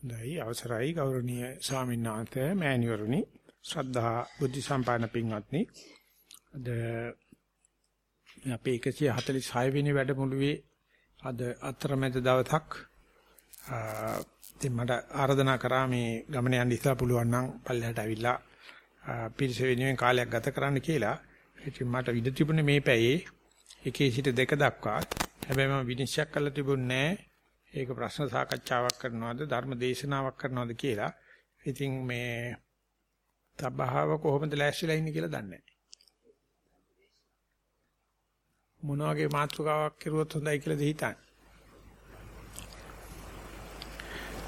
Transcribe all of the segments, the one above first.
හොඳයි අවසරයි ගෞරවනීය ස්වාමීන් වහන්සේ මෑණිවරුනි ශ්‍රද්ධා බුද්ධ සම්පන්න පින්වත්නි අද අපේ 146 වෙනි වැඩමුළුවේ අද අතරමැද දවසක් ඉතින් මට ආරාධනා කරා මේ ගමන යන්න ඉස්සලා පුළුවන් නම් පල්ලෙහාට ඇවිල්ලා පිරිස වෙනුවෙන් කාලයක් ගත කරන්න කියලා. ඉතින් මට විද තිබුණේ මේ පැයේ එකේ සිට දෙක දක්වා. හැබැයි මම විනිශ්චය කළා තිබුණේ නැහැ. ඒක ප්‍රශ්න සාකච්ඡාවක් කරනවද ධර්ම දේශනාවක් කරනවද කියලා. ඉතින් මේ තබහව කොහොමද ලෑස්තිලා ඉන්නේ කියලා දන්නේ නැහැ. මොන වගේ මාතෘකාවක් කරුවොත් හොඳයි කියලාද හිතන්නේ?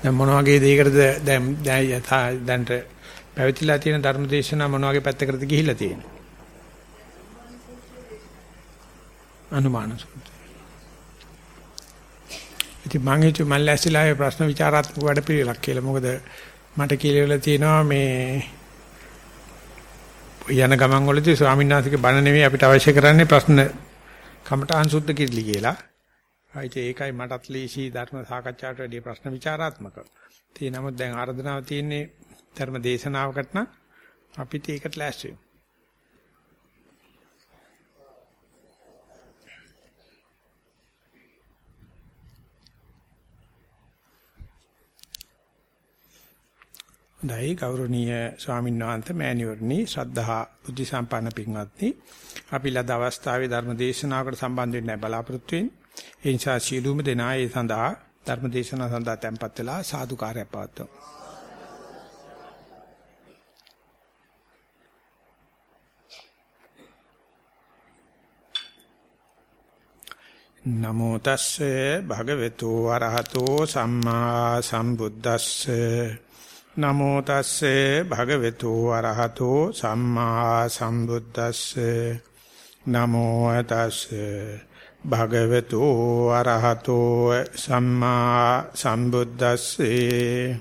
දැන් මොන වගේ දෙයකටද දැන් දැන්ට පැවතිලා තියෙන ධර්ම දේශනා මොන වගේ පැත්තකටද ගිහිල්ලා තියෙන්නේ? අනුමාන සූත්‍රය. ඉතින් මම හිතුවේ මම ලැස්තිලා ඒ ප්‍රශ්න විචාරාත්මක වැඩ පිළිවෙලක් කියලා. මොකද මට කියලා තියෙනවා මේ යන ගමන් වලදී ස්වාමීන් වහන්සේගේ බණ නෙවෙයි අපිට අවශ්‍ය කරන්නේ ප්‍රශ්න කමටහන් සුද්ධ කිරිලි කියලා. ආයිත් ඒකයි මටත් ලීසි ධර්ම සාකච්ඡාවට වැඩි ප්‍රශ්න විචාරාත්මක. ඒ නමුත් දැන් ආර්දනාව තියෙන්නේ ධර්ම දේශනාවකට නම් අපිට ඒකට ලෑස්ති වෙමු. දෛ ගෞරවනීය ස්වාමීන් වහන්සේ මෑණිවරණි ශ්‍රද්ධා බුද්ධ සම්පන්න පින්වත්නි. අපි ලද අවස්ථාවේ ධර්ම දේශනාවකට සම්බන්ධ වෙන්න බලාපොරොත්තු වෙන්නේ ඒ නිසා සීලුම දෙනා ඒ සඳහා ධර්ම දේශනාව සඳහා tempත් වෙලා සාදුකාරය පවත්වමු. නමෝ තස්සේ භගවතු වරහතෝ සම්මා සම්බුද්දස්සේ. නමෝ තස්සේ භගවතු වරහතෝ සම්මා සම්බුද්දස්සේ. නමෝ තස්සේ භගවතු වරහතෝ සම්මා සම්බුද්දස්සේ.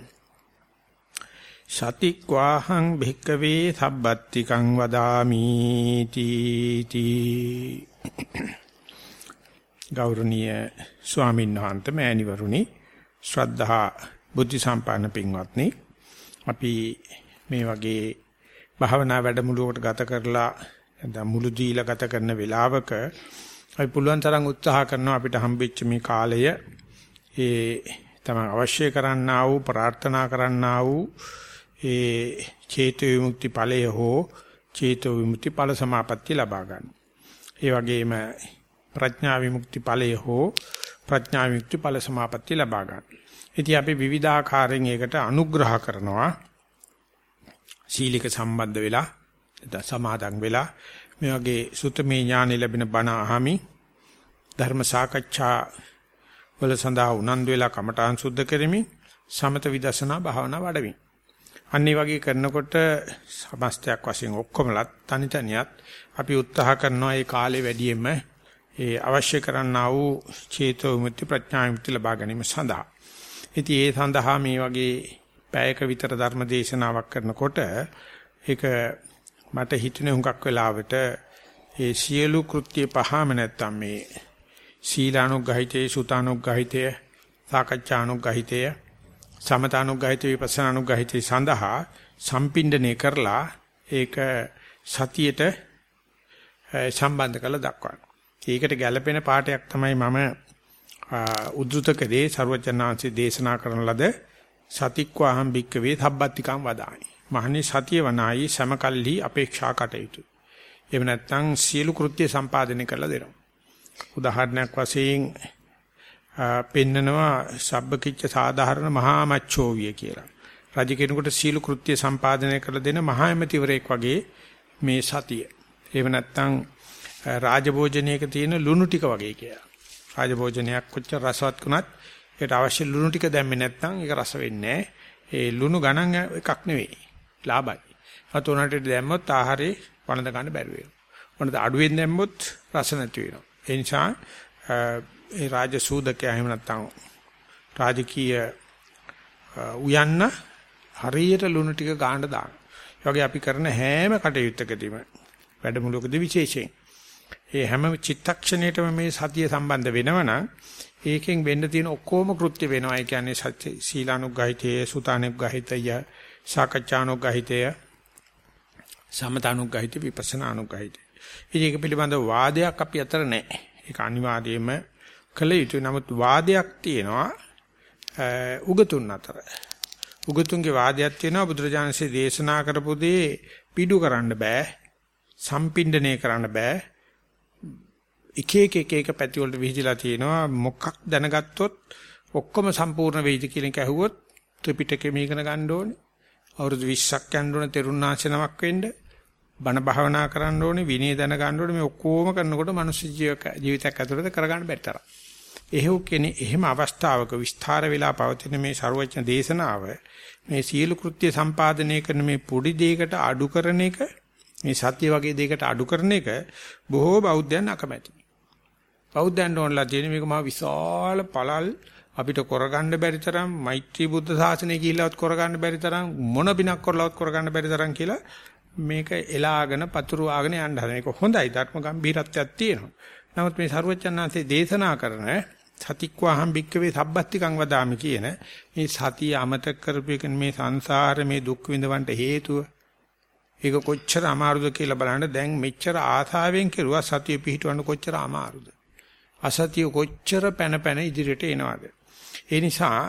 සතික්වාහං භික්කවේ සබ්බත්තිකං වදාමි තීති. ගෞරවනීය ස්වාමීන් වහන්සේ මෑණිවරුනි ශ්‍රද්ධා බුද්ධ සම්පන්න පින්වත්නි අපි මේ වගේ භාවනා වැඩමුළුවකට ගත කරලා නැත්නම් මුළු දීලා ගත කරන වෙලාවක අපි පුළුවන් තරම් උත්සාහ කරනවා අපිට හම්බෙච්ච මේ කාලය ඒ තමයි අවශ්‍ය කරන්නා වූ ප්‍රාර්ථනා කරන්නා වූ ඒ චේතෝ විමුක්ති ඵලය හෝ චේතෝ විමුක්ති ඵල සමාපatti ලබා ගන්න. ඒ වගේම ප්‍රඥා විමුක්ති ඵලය හෝ ප්‍රඥා විමුක්ති ඵල සමාපatti ලබා ගන්න. ඉතින් අපි විවිධාකාරයෙන් ඒකට අනුග්‍රහ කරනවා. සීලික සම්බන්ධ වෙලා නැත්නම් සමාදන් වෙලා මේ වගේ සුතමේ ඥාන ලැබෙන බණ අහමි ධර්ම සාකච්ඡා වල සඳහා උනන්දු වෙලා කමඨාන් සුද්ධ කරමි සමත විදර්ශනා භාවනා වඩමි. අනිත් වගේ කරනකොට සමස්තයක් වශයෙන් ඔක්කොමලත් තනි තනියත් අපි උත්සාහ කරනවා මේ කාලේ වැඩියෙන්ම ඒ අවශ්‍ය කරන්නා වූ චේතෝ විමුක්ති ප්‍රඥා විමුක්ති ලබා ගැනීම සඳහා ඉතින් ඒ සඳහා මේ වගේ පැයක විතර ධර්ම දේශනාවක් කරනකොට ඒක මට හිතුනේ හුඟක් වෙලාවට ඒ සියලු කෘත්‍ය පහම නැත්තම් මේ සීලානුග්‍රහිතේ සුතානුග්‍රහිතේ සාකච්ඡානුග්‍රහිතේ සමතානුග්‍රහිතේ විපස්සනානුග්‍රහිතේ සඳහා සම්පින්ඩණය කරලා ඒක සතියට සම්බන්ධ කරලා දක්වනවා. ඒකට ගැළපෙන පාඩයක් තමයි මම උද්දුතකදී ਸਰවචනාංශේ දේශනා කරන ලද සතික්වාහම් භික්කවේ සබ්බත්තිකම් වදායි. මහනි සතිය වනායි සමකල්හි අපේක්ෂා කටයුතු. එහෙම නැත්නම් සියලු කෘත්‍ය සම්පාදනය කරලා දෙනවා. උදාහරණයක් වශයෙන් පෙන්නනවා සබ්බකිච්ච සාධාරණ මහා මච්ඡෝවිය කියලා. රජ කෙනෙකුට සීල කෘත්‍ය සම්පාදනය කරලා දෙන මහා එමෙතිවරයෙක් වගේ මේ සතිය. එහෙම නැත්නම් රාජභෝජනයක තියෙන ලුණු ටික වගේ කියලා. රාජභෝජනයක් කොච්චර රසවත් වුණත් ඒකට අවශ්‍ය ලුණු ටික දැම්මේ නැත්නම් ඒක රස වෙන්නේ ඒ ලුණු ගණන් එකක් නෙවෙයි. ලාභයි. අතෝනට දැම්මොත් ආහාරේ වළඳ ගන්න බැරි වෙනවා. මොනද අඩුවෙන් දැම්මොත් රස නැති වෙනවා. ඒ නිසා ඒ රාජ සූදකයා එහෙම නැත්නම් රාජකීය උයන්න හරියට ලුණු ටික ගාන්න දාන. ඒ වගේ අපි කරන හැම කටයුත්තකදීම වැඩමුළුවකදී විශේෂයෙන් ඒ හැම චිත්තක්ෂණයකම මේ සතිය සම්බන්ධ වෙනවනම් ඒකෙන් වෙන්න තියෙන ඔක්කොම කෘත්‍ය වෙනවා. ඒ කියන්නේ සත්‍ය සීලානුග්‍රහිතය, සුතානුග්‍රහිතය, සාකච්ඡානුග්‍රහිතය, සමතානුග්‍රහිත, විපස්සනානුග්‍රහිතය. ඒක පිළිබඳව වාදයක් අපි අතර නැහැ. ඒක අනිවාර්යයෙන්ම කළ යුතුයි. නමුත් වාදයක් තියෙනවා උගතුන් අතර. උගතුන්ගේ වාදයක් තියෙනවා බුදුරජාණන්සේ දේශනා කරපු දේ පිටු කරන්න බෑ. සම්පින්ඩණය කරන්න බෑ. එක එක එක එක පැති වලට විහිදලා තියෙනවා. මොකක් දැනගත්තොත් ඔක්කොම සම්පූර්ණ වෙයිද කියන එක ඇහුවොත් ත්‍රිපිටකෙම ඉගෙන ගන්න ඕනේ. අවුරුදු 20ක් යන්න ඕනේ තෙරුණාචනමක් වෙන්න බණ භාවනා කරන්න ඕනේ විනය දැන ගන්න ඕනේ. මේ ඔක්කොම කරනකොට මනුස්ස ජීවිතයක් ඇතුළත කරගන්න බැරි තරම්. එහෙව් කෙනේ එහෙම අවස්ථාවක විස්තර වෙලා පවතින මේ ਸਰවඥ දේශනාව මේ සීල කෘත්‍ය සම්පාදනය කරන මේ පොඩි දෙයකට අඩු කරන එක මේ සත්‍ය වගේ දෙයකට අඩු කරන එක බොහෝ බෞද්ධයන් අකමැති. බෞද්ධයන්ට ඕනලා තියෙන මේක මහා විශාල පළල් අපිට කරගන්න බැරි තරම් මෛත්‍රී බුද්ධ ශාසනය කියලාවත් කරගන්න බැරි තරම් මොන බිනක් කරලවත් කරගන්න බැරි තරම් කියලා මේක එලාගෙන පතුරු ආගෙන යන්න හදන එක හොඳයි ධර්ම ගම්භීරත්වයක් තියෙනවා. නමුත් මේ ਸਰුවචනාංශේ දේශනා කරන සතික්වාහම් භික්කවේ සබ්බත්තිකං වදාමි කියන මේ සතිය අමතක කරපු එක මේ සංසාර මේ දුක් විඳවන්න හේතුව ඒක කොච්චර අමාරුද කියලා බලන්න දැන් මෙච්චර ආසාවෙන් කෙරුවා සතිය පිහිටවන්න කොච්චර අමාරුද අසතිය කොච්චර පැන පැන ඉදිරියට එනවද ඒ නිසා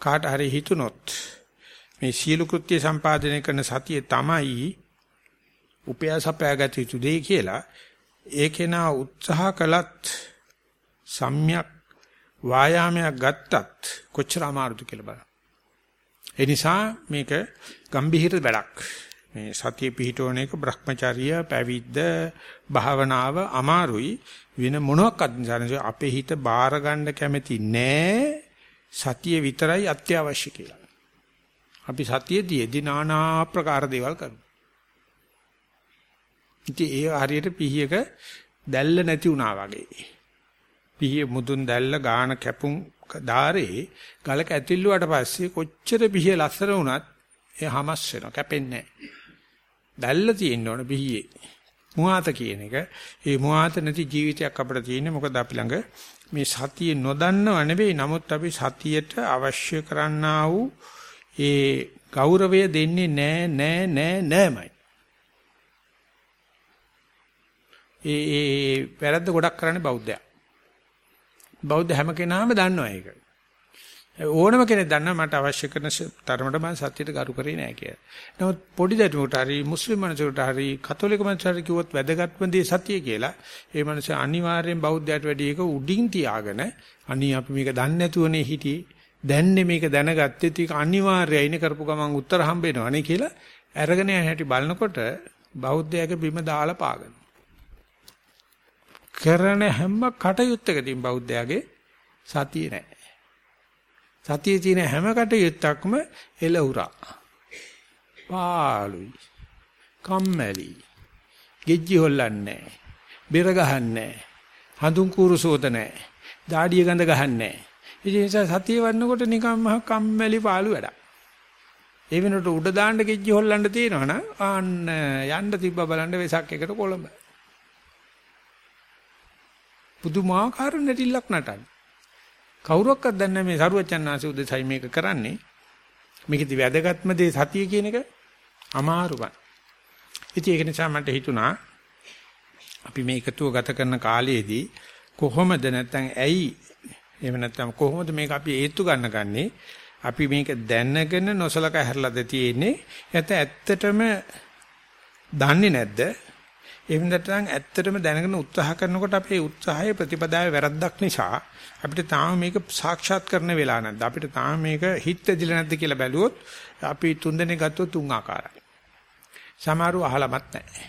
කාට හරි හිතුනොත් මේ සීල කෘත්‍ය සම්පාදනය කරන සතිය තමයි උපයාසපයාගත යුතු දෙය කියලා ඒකේනා උත්සාහ කළත් සම්‍යක් වායාමයක් ගත්තත් කොච්චර අමාරුද කියලා බලන්න. ඒ නිසා මේක ගම්භීර වැඩක්. මේ සතිය පිහිටවන එක Brahmacharya පැවිද්ද භාවනාව අමාරුයි වෙන මොනවාක්වත් නිසා අපේ හිත බාර ගන්න කැමති නෑ සතිය විතරයි අත්‍යවශ්‍ය කියලා. අපි සතියේදී নানা ආකාර දේවල් කරනවා. ඉතින් ඒ හරියට පිහියක දැල්ල නැති වුණා වගේ. පිහිය මුදුන් දැල්ල ගාන කැපුම් ධාරේ ගලක ඇතිල්ලුවට පස්සේ කොච්චර පිහිය ලස්සන වුණත් ඒ හමස් වෙනවා කැපෙන්නේ නැහැ. දැල්ල තියෙන්න ඕන පිහියේ. මුවාත කියන එක ඒ මුවාත නැති ජීවිතයක් අපිට තියෙන්නේ මොකද අපි ළඟ මේ සතිය නොදන්නව නෙවෙයි නමුත් අපි සතියට අවශ්‍ය කරන්නා වූ ඒ ගෞරවය දෙන්නේ නෑ නෑ නෑ නෑමයි ඒ ඒ වැරද්ද ගොඩක් කරන්නේ බෞද්ධයා. බෞද්ධ හැම කෙනාම දන්නවා ඒක. ඕනම කෙනෙක් දන්නවා මට අවශ්‍ය කරන තරමට මම සත්‍යයට ගරු කරේ නෑ කියලා. නමුත් පොඩි දරුවෙකුට හරි මුස්ලිම් මිනිසෙකුට හරි කතෝලික මිනිසෙකුට කිව්වොත් වැදගත්ම දේ සත්‍ය කියලා ඒ මිනිස්සු අනිවාර්යෙන් බෞද්ධයට වැඩි එක උඩින් තියාගෙන අනී අපි මේක දන්නේ නැතුවනේ හිටියේ. දැන්නේ මේක දැනගත්තේ ටික අනිවාර්යයිනේ කරපු ගමන් උත්තර හම්බ වෙනවනේ කියලා අරගෙන යන හැටි බලනකොට බෞද්ධයාගේ බිම දාලා පාගන. කරන හැම කටයුත්තකදීම බෞද්ධයාගේ සතිය නැහැ. සතියේ තියෙන හැම කටයුත්තක්ම එළවුරා. පාළුයි. කම්මැලි. ගෙජ්ජි හොල්ලන්නේ බෙර ගහන්නේ හඳුන් කూరు සෝත නැහැ. දාඩිය ගඳ ගහන්නේ නැහැ. ඒ නිසා සතිය වන්නකොට නිකන් මහ කම්මැලි පාළු වැඩක්. ඒ වෙනකොට උඩ දාන්න ගෙජ්ජි හොල්ලන්න තියෙනවනම් ආන්න යන්න තිබ්බ බලන්න වෙසක් එකට කොළඹ. පුදුමාකාර නැටිල්ලක් නටන. කවුරක්වත් දන්නේ මේ සරුවචන්නාංශ උදෙසයි මේක කරන්නේ. මේකෙදි වැදගත්ම දේ සතිය කියන එක අමාරුයි. ඉතින් ඒක නිසා මට හිතුණා අපි මේ එකතුව ගත කරන කාලයේදී කොහොමද නැත්නම් ඇයි එහෙම නැත්නම් කොහොමද මේක අපි හේතු ගන්න ගන්නේ අපි මේක දැනගෙන නොසලකා හැරලාද තියෙන්නේ නැත්නම් ඇත්තටම දන්නේ නැද්ද එහෙම නැත්නම් ඇත්තටම දැනගෙන උත්සාහ කරනකොට අපේ උත්සාහයේ ප්‍රතිපදාවේ වැරද්දක් නිසා අපිට තාම මේක සාක්ෂාත් කරන්න වෙලා නැද්ද? අපිට තාම මේක හිත ඇදිලා නැද්ද කියලා බැලුවොත් අපි තුන් දෙනෙක් ගත්තොත් තුන් ආකාරයි. සමහරව අහලමත් නැහැ.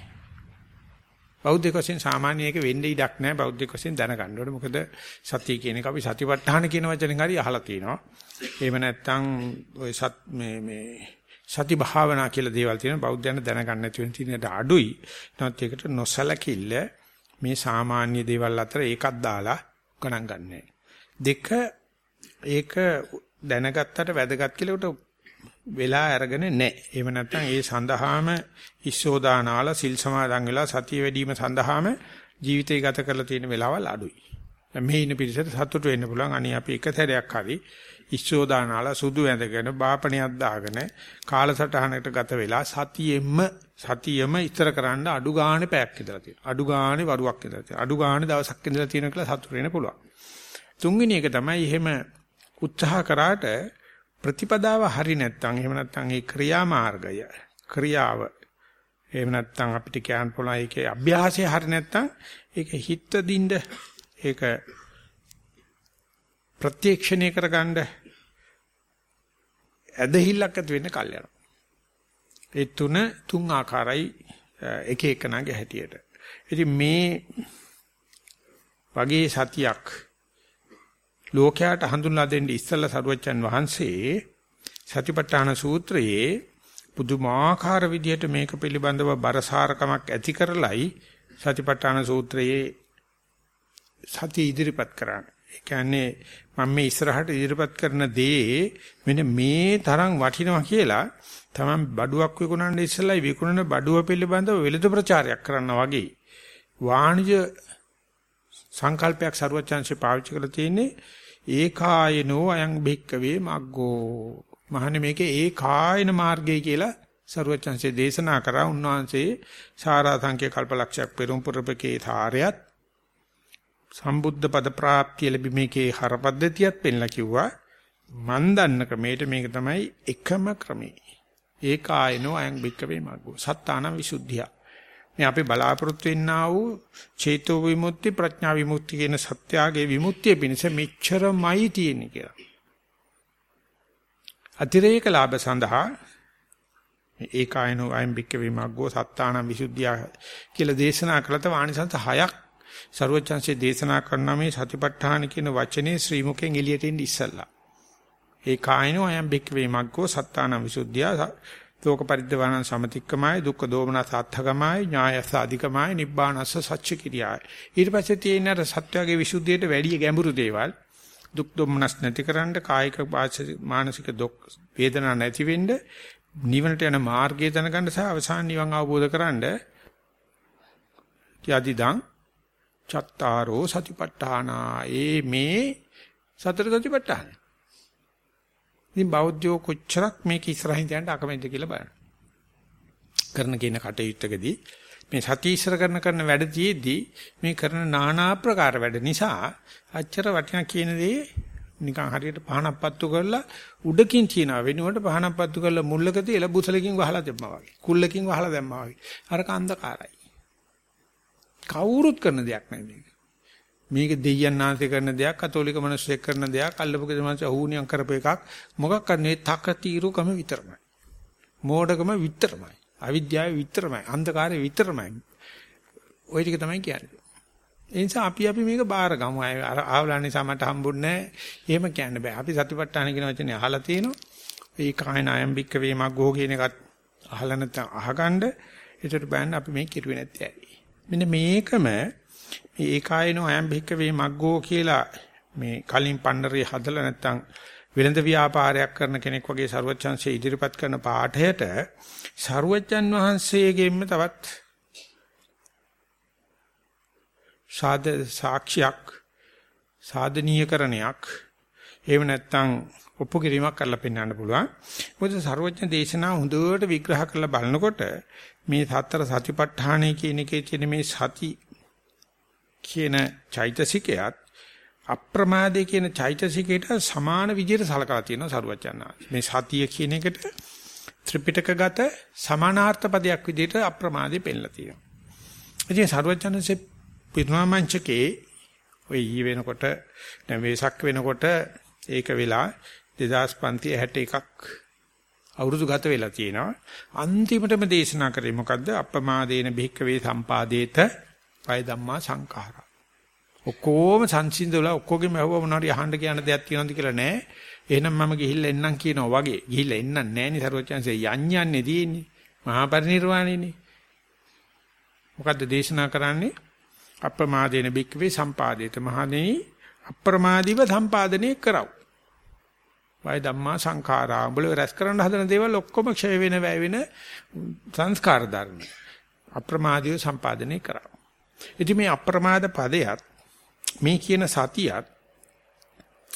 බෞද්ධ වශයෙන් සාමාන්‍ය එක වෙන්නේ ඉඩක් නැහැ. බෞද්ධ වශයෙන් දැනගන්න ඕනේ. මොකද සතිය කියන එක අපි සතිපට්ඨාන කියන වචනෙන් හරි අහලා තිනවා එහෙම නැත්නම් ඔය සත් මේ මේ සති භාවනා කියලා දේවල් තියෙන බෞද්ධයන් දැනගන්න නැති වෙන තියෙන අඩුයි. නමුත් ඒකට නොසලකිල්ල මේ සාමාන්‍ය දේවල් අතර ඒකක් දාලා ගණන් ගන්නෑ. දෙක ඒක දැනගත්තට වැදගත් කියලා වෙලා අරගෙන නැහැ. එහෙම නැත්නම් ඒ සඳහාම ඉස්සෝදානාලා සිල් සමාදන් වෙලා සතිය වැඩිම සඳහාම ජීවිතය ගත කරලා තියෙන වෙලාවල් අඩුයි. මේ ඉන්න පිරිසට සතුට වෙන්න පුළුවන්. අනේ අපි එක සැරයක් හරි ඉස්සෝදානාලා සුදු ඇඳගෙන බාපණියක් දාගෙන කාලසටහනකට ගත වෙලා සතියෙම සතියෙම ඉතර කරන්න අඩු ගානේ පැයක් ඉඳලා තියෙනවා. අඩු ගානේ වරුවක් ඉඳලා තියෙනවා. අඩු ගානේ දවසක් ඉඳලා තියෙන කියලා සතුට වෙන්න පුළුවන්. තුන්වෙනි එක තමයි එහෙම උත්සාහ කරාට ප්‍රතිපදාව හරි නැත්නම් එහෙම නැත්නම් ඒ ක්‍රියාමාර්ගය ක්‍රියාව එහෙම නැත්නම් අපිට කියන්න පුළුවන් ඒකේ අභ්‍යාසය හරි නැත්නම් ඒක හිත දින්ද ඒක ප්‍රත්‍යක්ෂණය කරගන්න ඇදහිල්ලක් ඇති වෙන්න කල් යනවා. ඒ තුන තුන් ආකාරයි එක එකනාගේ හැටියට. ඉතින් මේ වගේ සතියක් ලෝකයට හඳුන්ලා දෙන්න ඉස්සල්ලා සරුවච්චන් වහන්සේ සතිපට්ඨාන සූත්‍රයේ පුදුමාකාර විදිහට මේක පිළිබඳව බරසාරකමක් ඇති කරලයි සතිපට්ඨාන සූත්‍රයේ සතිය ඉදිරිපත් කරන්නේ. ඒ කියන්නේ මම මේ ඉස්සරහට ඉදිරිපත් කරන දේ මෙන්න මේ තරම් වටිනවා කියලා තමන් බඩුවක් විකුණන්න ඉස්සෙල්ලා විකුණන බඩුව පිළිබඳව වෙළඳ ප්‍රචාරයක් කරන්න වගේ. වාණිජ සංකල්පයක් ਸਰවචන්සේ පාවිච්චි කරලා තියෙන්නේ ඒකායනෝ අයං භික්කවේ මග්ගෝ. මහන්නේ මේකේ ඒකායන මාර්ගය කියලා ਸਰවචන්සේ දේශනා කරා. උන්වහන්සේ සාරාංශික කල්පලක්ෂයක් පෙරම් පුරපකේ ථාරයත් සම්බුද්ධ පද ප්‍රාප්තිය ලැබීමේකේ හරපද්ධතියත් පෙන්ලා කිව්වා. මන් දන්න ක්‍රමයට මේක තමයි එකම ක්‍රමේ ඒකායනෝ අයං භික්කවේ මග්ගෝ. සත්තාන විසුද්ධිය. මේ අපි බලාපොරොත්තු වෙන්නා වූ චේතෝ විමුක්ති ප්‍රඥා විමුක්ති කියන සත්‍යාගේ විමුක්තිය පිණිස මෙච්චරමයි තියෙන්නේ කියලා. අතිරේක ලාභ සඳහා ඒකායනෝ අයම් බික්ක විමග්ගෝ සත්තාන විසුද්ධිය කියලා දේශනා කළත වාණිසංස හයක් ਸਰවචන්සේ දේශනා කරන මේ සතිපට්ඨාන කියන වචනේ ශ්‍රී මුකෙන් එළියට එන්න ඉස්සල්ලා. ඒකායනෝ අයම් බික්ක විමග්ගෝ සත්තාන විසුද්ධිය. ලෝක පරිද්දවාන සමතික්කමයි දුක්ඛ දෝමනස අත්ථකමයි ඥායස අධිකමයි නිබ්බානස්ස සච්ච කිරියයි ඊට පස්සේ තියෙන අර සත්‍යයේ විසුද්ධියට වැඩි ගැඹුරු දේවල්. දුක් දෝමනස් නැතිකරන්න කායික මානසික දුක් වේදනා නැති වෙන්න නිවනට යන මාර්ගය දැනගන්න සහ අවසාන නිවන් අවබෝධ කරන්න. යදිදං චත්තාරෝ සතිපට්ඨානා ඒ මේ සතර සතිපට්ඨාන ඉතින් බෞද්ධයෝ කොච්චරක් මේක ඉස්සරහින් යන්න අකමැතිද කියලා බලන්න. කරන කියන කටයුත්තකදී මේ සති ඉස්සර කරන කරන වැඩතියෙදී මේ කරන নানা ආකාර වැඩ නිසා අච්චර වටිනා කියන දේ නිකන් හරියට පහනක් පත්තු කරලා උඩකින් තියනවා වෙනුවට පහනක් පත්තු කරලා මුල්ලක තියලා බුසලකින් වහලා දැම්මා වගේ. කුල්ලකින් වහලා දැම්මා වගේ. අරක අන්ධකාරයි. කවුරුත් කරන දෙයක් නෙමෙයි මේක. මේක දෙයයන් ආන්සේ කරන දෙයක්, කතෝලික මිනිස්සෙක් කරන දෙයක්, අල්ලපු මිනිස්සු අහුණියම් කරපු එකක්. මොකක් කරන්නේ? තකතිරුකම විතරමයි. මෝඩකම විතරමයි. අවිද්‍යාව විතරමයි. අන්ධකාරය විතරමයි. ওই ටික තමයි කියන්නේ. ඒ නිසා අපි අපි මේක බාර ගමු. අර ආවලා නිසා මට හම්බුන්නේ නැහැ. එහෙම කියන්න බෑ. අපි සතිපට්ඨාන කියන වචනේ අහලා තියෙනවා. ඒ කායන අයම්බික්ක වේමග්ගෝ කියන එකත් අහලා නැත්නම් අහගන්න. ඒකට බෑන්න අපි මේ කිරුවේ නැත්තේ ඇයි. මෙන්න මේකම මේ ඒකායනෝ අයම් භික්කවේ මග්ගෝ කියලා මේ කලින් පණ්ඩරේ හදලා නැත්තම් විලඳ ව්‍යාපාරයක් කරන කෙනෙක් වගේ ਸਰුවච්චන්සේ ඉදිරිපත් කරන පාඩයට ਸਰුවච්චන් වහන්සේගෙන්ම තවත් සාද සාක්ෂියක් සාධනීයකරණයක් එහෙම නැත්නම් ඔප්පු කිරීමක් කරලා පෙන්වන්න පුළුවන්. මොකද ਸਰවඥ දේශනා හොඳට විග්‍රහ කරලා බලනකොට මේ සතර සතිපට්ඨානය කියන එකේ තියෙන මේ සති කියන චෛතසිකයත් අප්‍රමාදේ කියන චෛතසිකයට සමාන විදිහට සලකලා තියෙනවා සරුවචනා. මේ සතිය කියන එකට ත්‍රිපිටකගත සමානාර්ථ පදයක් විදිහට අප්‍රමාදේ පෙන්නලා තියෙනවා. ඉතින් සරුවචනසේ පිරුණාමංචකේ ඔය ඊ වෙනකොට දැන් වේසක් වෙනකොට ඒක වෙලා 2561ක් අවුරුදු ගත වෙලා තියෙනවා. අන්තිමටම දේශනා කරේ මොකද්ද? අප්‍රමාදේන භික්කවේ සම්පාදේත පය ධම්මා සංඛාරා. ඔක්කොම සංසිඳවලා ඔක්කොගෙම ඇහුව මොනවාරි අහන්න කියන දෙයක් තියෙනවද කියලා නෑ. එහෙනම් මම ගිහිල්ලා එන්නම් කියනවා වගේ. ගිහිල්ලා එන්නම් නෑනේ සරුවචන්සේ යන්යන්නේ තියෙන්නේ. මහා පරිනිර්වාණයනේ. මොකද්ද දේශනා කරන්නේ? අප්‍රමාදේන බික්කවේ සම්පාදේත මහණෙනි අප්‍රමාදීව සම්පාදනය කරව. වය ධම්මා සංඛාරා. උඹල රැස් කරන්න හදන දේවල් ඔක්කොම ක්ෂය වෙන වැය වෙන සංස්කාර ධර්ම. අප්‍රමාදීව සම්පාදනය කරා. ඉතින් මේ අප්‍රමාද පදයක් මේ කියන සතියත්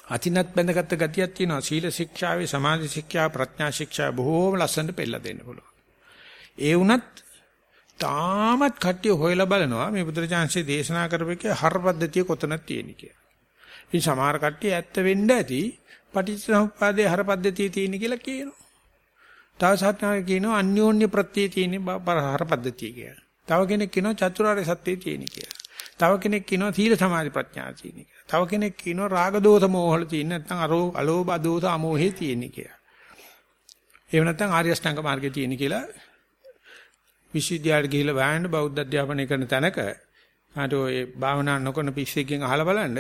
අතිනත් බැඳගත් ගතියක් තියෙනවා සීල ශික්ෂාවේ සමාධි ශික්ෂා ප්‍රඥා ශික්ෂා බොහෝම ලස්සනට පෙළලා දෙන්න පුළුවන්. ඒ වුණත් තාමත් කට්ටිය හොයලා බලනවා මේ බුදුරජාන්සේ දේශනා කරපේකේ හරපද්ධතිය කොතනද තියෙන්නේ කියලා. ඉතින් සමහර කට්ටිය ඇත්ත වෙන්න ඇති පටිච්චසමුප්පාදේ හරපද්ධතිය තියෙන කියලා කියනවා. තව සත්‍යයක් කියනවා අන්‍යෝන්‍ය ප්‍රත්‍යය තියෙන හරපද්ධතිය කියලා. තව කෙනෙක් කියනවා චතුරාර්ය සත්‍යය තියෙන කියලා. තව කෙනෙක් කියනවා සීල සමාධි ප්‍රඥා තියෙන කියලා. තව කෙනෙක් කියනවා රාග දෝෂ මෝහල තියෙන නැත්නම් අරෝ අලෝභ දෝෂ අමෝහේ තියෙන කියලා. එහෙම නැත්නම් ආර්ය අෂ්ටාංග මාර්ගයේ තියෙන කියලා විශ්වවිද්‍යාලයට ගිහිල්ලා වෑයන්න බෞද්ධ අධ්‍යාපනය කරන තැනක අර ඔය භාවනා නොකරන පිස්සෙක්ගෙන් අහලා බලන්න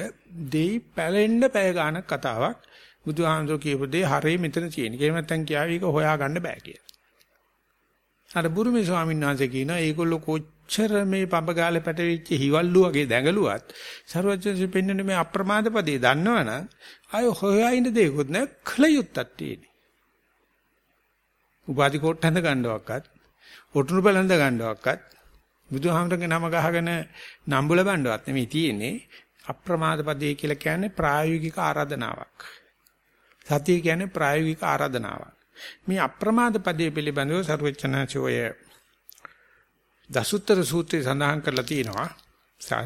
දෙයි පැලෙන්න පැය ගාණක් කතාවක් බුදුහාමුදුරු කියපු දේ හරිය මෙතන තියෙන. ඒක නැත්තම් කියාවි ඒක හොයාගන්න බෑ කියලා. අර බුරුමේ ස්වාමීන් වහන්සේ කියනවා ඒගොල්ලෝ කොච්චර මේ පඹගාලේ පැටවිච්ච හිවල්ලු වගේ දැඟලුවත් ਸਰවඥයන් පෙන්වන්නේ මේ අප්‍රමාද පදේ දන්නවනම් ආය හොයා ඉන්න දෙයක්වත් නෑ කලියුත්තක් තියෙන්නේ. උපාධි කොට හඳ ගන්නවක්වත් ඔටුනු බලඳ ගන්නවක්වත් බුදුහාමරගේ නම ගහගෙන නම්බුල බණ්ඩවත් නෙමෙයි තියෙන්නේ අප්‍රමාද පදේ කියලා කියන්නේ ප්‍රායෝගික ආරාධනාවක්. සතිය කියන්නේ ප්‍රායෝගික ආරාධනාවක්. මේ අප්‍රමාද පදයේ පිළිබඳව සරුවචනාචෝය දසුත්තර සූත්‍රයේ සඳහන් කරලා තියෙනවා.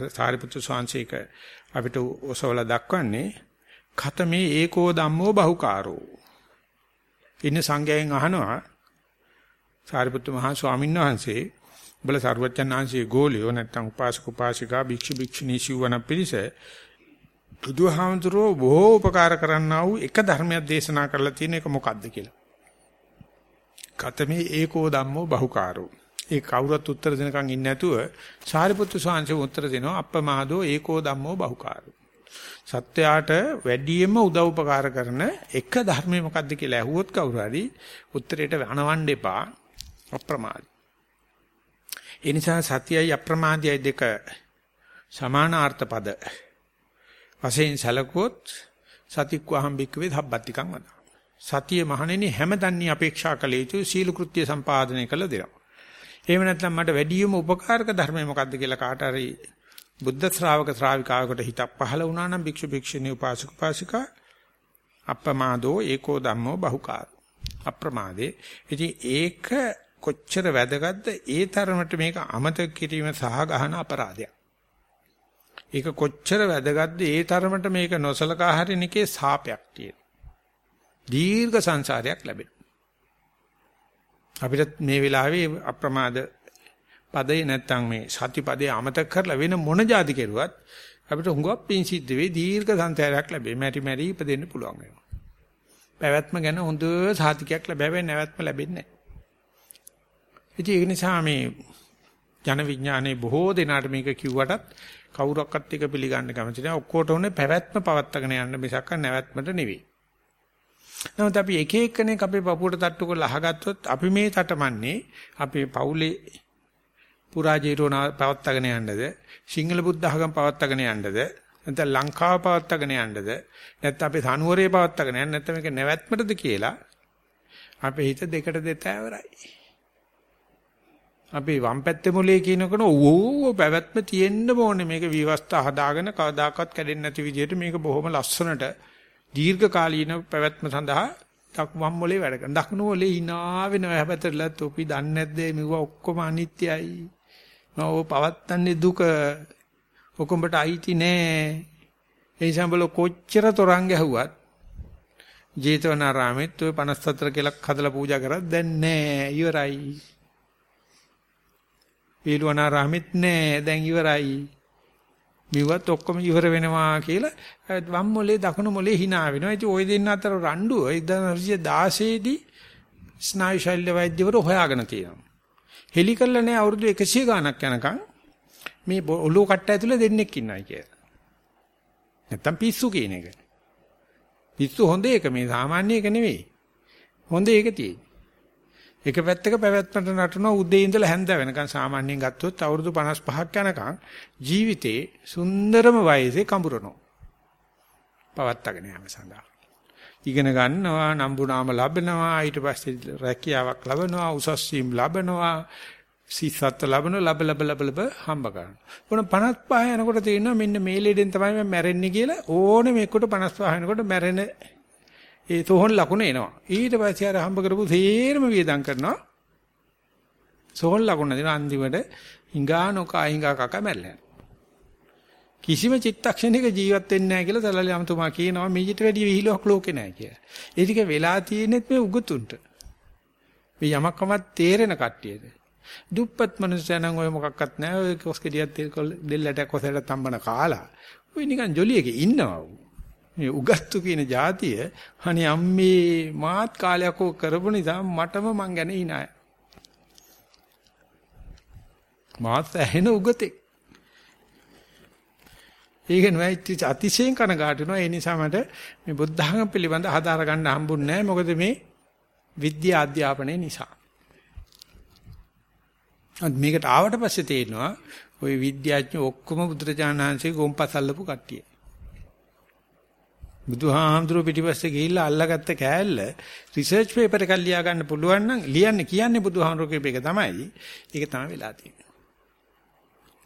සාරිපුත්තු ස්වාමීක අපිට ඔසවලා දක්වන්නේ ඛතමේ ඒකෝ ධම්මෝ බහුකාරෝ. ඉන්න සංඝයෙන් අහනවා සාරිපුත්තු මහා ස්වාමීන් වහන්සේ බල සරුවචනාංශයේ ගෝලියෝ නැත්තම් උපාසක උපාසිකා භික්ෂු භික්ෂුණී සිවණ පිළිස බුදුහාමුදුරෝ බොහෝ උපකාර කරන්නා වූ එක ධර්මයක් දේශනා කරලා තියෙන එක මොකක්ද කියලා. කතමේ ඒකෝ ධම්මෝ බහුකාරෝ. ඒ කවුරුත් උත්තර දෙනකන් ඉන්නේ නැතුව සාරිපුත්තු ස්වාමීන් උත්තර දෙනවා අප්පමාදෝ ඒකෝ ධම්මෝ බහුකාරෝ. සත්‍යයට වැඩියෙන්ම උදව් උපකාර කරන එක ධර්මය මොකද්ද කියලා ඇහුවොත් කවුරු හරි උත්තරයට අනවන්න එපා අප්‍රමාදී. ඒ නිසා සතියයි අප්‍රමාදයයි දෙක සමානාර්ථ පද වශයෙන් සැලකුවොත් සතික්වහම් බික්කවේ ධබ්බත්තිකම් වදා. සතිය මහණෙනි හැමදන්නේ අපේක්ෂා කළ යුතු සීල කෘත්‍ය සම්පාදනය කළ දෙනවා. එහෙම නැත්නම් මට වැඩියම උපකාරක ධර්මය මොකද්ද කියලා කාට හරි බුද්ධ ශ්‍රාවක ශ්‍රාවිකාවකට හිතක් පහළ වුණා නම් භික්ෂු භික්ෂුණී උපාසක උපාසිකා අප්‍රමාදෝ ඒකෝ ධම්මෝ බහුකාර අප්‍රමාදේ ඉතින් ඒක කොච්චර වැදගත්ද ඒ තරමට මේක අමතක කිරීම සහ ගහන අපරාධයක් ඒක කොච්චර වැදගත්ද ඒ තරමට මේක නොසලකා හරින එකේ සාපයක් තියෙන දීර්ඝ සංසාරයක් ලැබෙන අපිට මේ වෙලාවේ අප්‍රමාද පදේ නැත්තම් මේ සති පදේ අමතක කරලා වෙන මොන જાති කෙරුවත් අපිට හුඟක් පින් සිද්ධ වෙයි දීර්ඝ සංසාරයක් ලැබෙයි. මැටි මැරි ඉපදෙන්න පුළුවන් වෙනවා. පැවැත්ම ගැන හොඳ සාතිකයක් ලැබෙයි නැවැත්ම ලැබෙන්නේ නැහැ. ඉතින් ඒක නිසා මේ ජන විඥානයේ බොහෝ දෙනාට මේක කිව්වටත් කවුරක්වත් එක පිළිගන්න කැමති නැහැ. ඔක්කොට උනේ පැවැත්ම පවත්තගෙන යන්න මිසක් නැවැත්මට නෙවෙයි. නමුත් අපි එක එක්කෙනෙක් අපේ පපුවට තට්ටු කරලා අහගත්තොත් අපි මේ තටමන්නේ අපේ පවුලේ පුරාජීරෝ පවත්තගෙන යන්නද සිංහල බුද්ධ ධර්ම පවත්තගෙන යන්නද නැත්නම් ලංකාව පවත්තගෙන යන්නද නැත්නම් අපේ සනුවරේ පවත්තගෙන යන්න නැත්නම් මේක නැවැත්මටද කියලා අපේ හිත දෙකට දෙතෑවරයි අපි වම් පැත්තේ මොලේ කියනකොට ඕ පැවැත්ම තියෙන්න ඕනේ. මේක විවස්ථා හදාගෙන කවදාකවත් කැඩෙන්නේ නැති විදිහට මේක බොහොම ලස්සනට දීර්ඝ කාලීන පැවැත්ම සඳහා වම් මොලේ වැඩ කරන. දකුණු මොලේ hina වෙනවා හැබැයිලා තොපි දන්නේ නැද්ද? මේව ඔක්කොම අනිත්‍යයි. නෝ පවත්තන්නේ දුක. ඔකොඹට අයිති නෑ. ඒ නිසා බල කොච්චර තරංග ගැහුවත් ජේතවනාරාමෙත් ඔය 54 කෙලක් හදලා පූජා කරත් දැන් නෑ. ඉවරයි. වේළුවනාරාමෙත් නෑ දැන් ඉවරයි මෙවත් ඔක්කොම ඉවර වෙනවා කියලා වම් මොලේ දකුණු මොලේ hina වෙනවා. ඉතින් ওই දෙන්න අතර රණ්ඩුව 1916 දී ස්නායු ශල්‍ය වෛද්‍යවරු හොයාගෙන තියෙනවා. හෙලි කරලා නැහැ අවුරුදු 100 ගාණක් යනකම් මේ ඔලුව කට්ට ඇතුලේ දෙන්නෙක් ඉන්නයි කියලා. නැත්තම් පිස්සු කියන එක. පිස්සු හොඳ එක මේ සාමාන්‍ය එක නෙවෙයි. හොඳ එක තියෙන්නේ. එක පැත්තක පැවැත්මට නටන උදේ ඉඳලා හැන්ද වෙනකන් සාමාන්‍යයෙන් ගත්තොත් අවුරුදු 55ක් යනකම් ජීවිතේ සුන්දරම වයසේ කඹරනවා. පවත්තගෙන යෑම සඳහා. ඉගෙන ගන්නවා, නම්බුනාම ලබනවා, ඊට පස්සේ රැකියාවක් ලබනවා, උසස් වීම් ලබනවා, සිස්සත් ලබන ලබ ලබ ලබ ලබ හම්බ කරනවා. මොන 55 යනකොට තේරෙනවා මෙන්න මේ ලෙඩෙන් තමයි මම මැරෙන්නේ කියලා ඕනෙම එක්කට 55 යනකොට මැරෙන ඒ තෝහන් ලකුණ එනවා. ඊට පස්සේ අර හම්බ කරපු සේරම වියදම් කරනවා. සෝල් ලකුණ දෙන අන්තිමට හිඟා නොකා හිඟා කක මැරලා කිසිම චිත්තක්ෂණයක ජීවත් වෙන්නේ නැහැ කියලා සලලි අමතුමා කියනවා මීට වැඩි විහිළුවක් ලෝකේ නැහැ කියලා. ඒ ටික වෙලා තියෙනෙත් මේ උගතුන්ට. මේ යමක්කමත් තේරෙන කට්ටියට. දුප්පත් මිනිස්සුන්නම් ඔය මොකක්වත් නැහැ. ඔය කොස්කෙඩියක් දෙල්ලට කොසලට තම්බන කාලා. ඔය නිකන් ජොලියක ඉන්නවා. මේ උගත්තු කියන જાතිය අනේ අම්මේ මාත් කාලයක් ඕක කරපු නිසා මටම මං ගැන hina මාත් ඇහෙන උගතේ. ඒක නෙවෙයි අතිශයින් කනගාටු වෙනවා ඒ නිසා මට මේ බුද්ධඝම පිළිබඳ හදාර ගන්න හම්බුන්නේ නැහැ. මොකද මේ විද්‍යා අධ්‍යාපනය නිසා. අද මේකට ආවට පස්සේ තේරෙනවා ওই විද්‍යාඥ ඔක්කොම බුදුරජාණන් වහන්සේ ගොම්පසල්ලපු කට්ටිය. බුදුහාමුදුරුව පිටිපස්සේ ගිහිල්ලා අල්ලගත්ත කෑල්ල රිසර්ච් පේපර් එකක් ලියා ගන්න පුළුවන් නම් ලියන්න කියන්නේ බුදුහාමුදුරුව කියප එක තමයි. ඒක තමයි වෙලා තියෙන්නේ.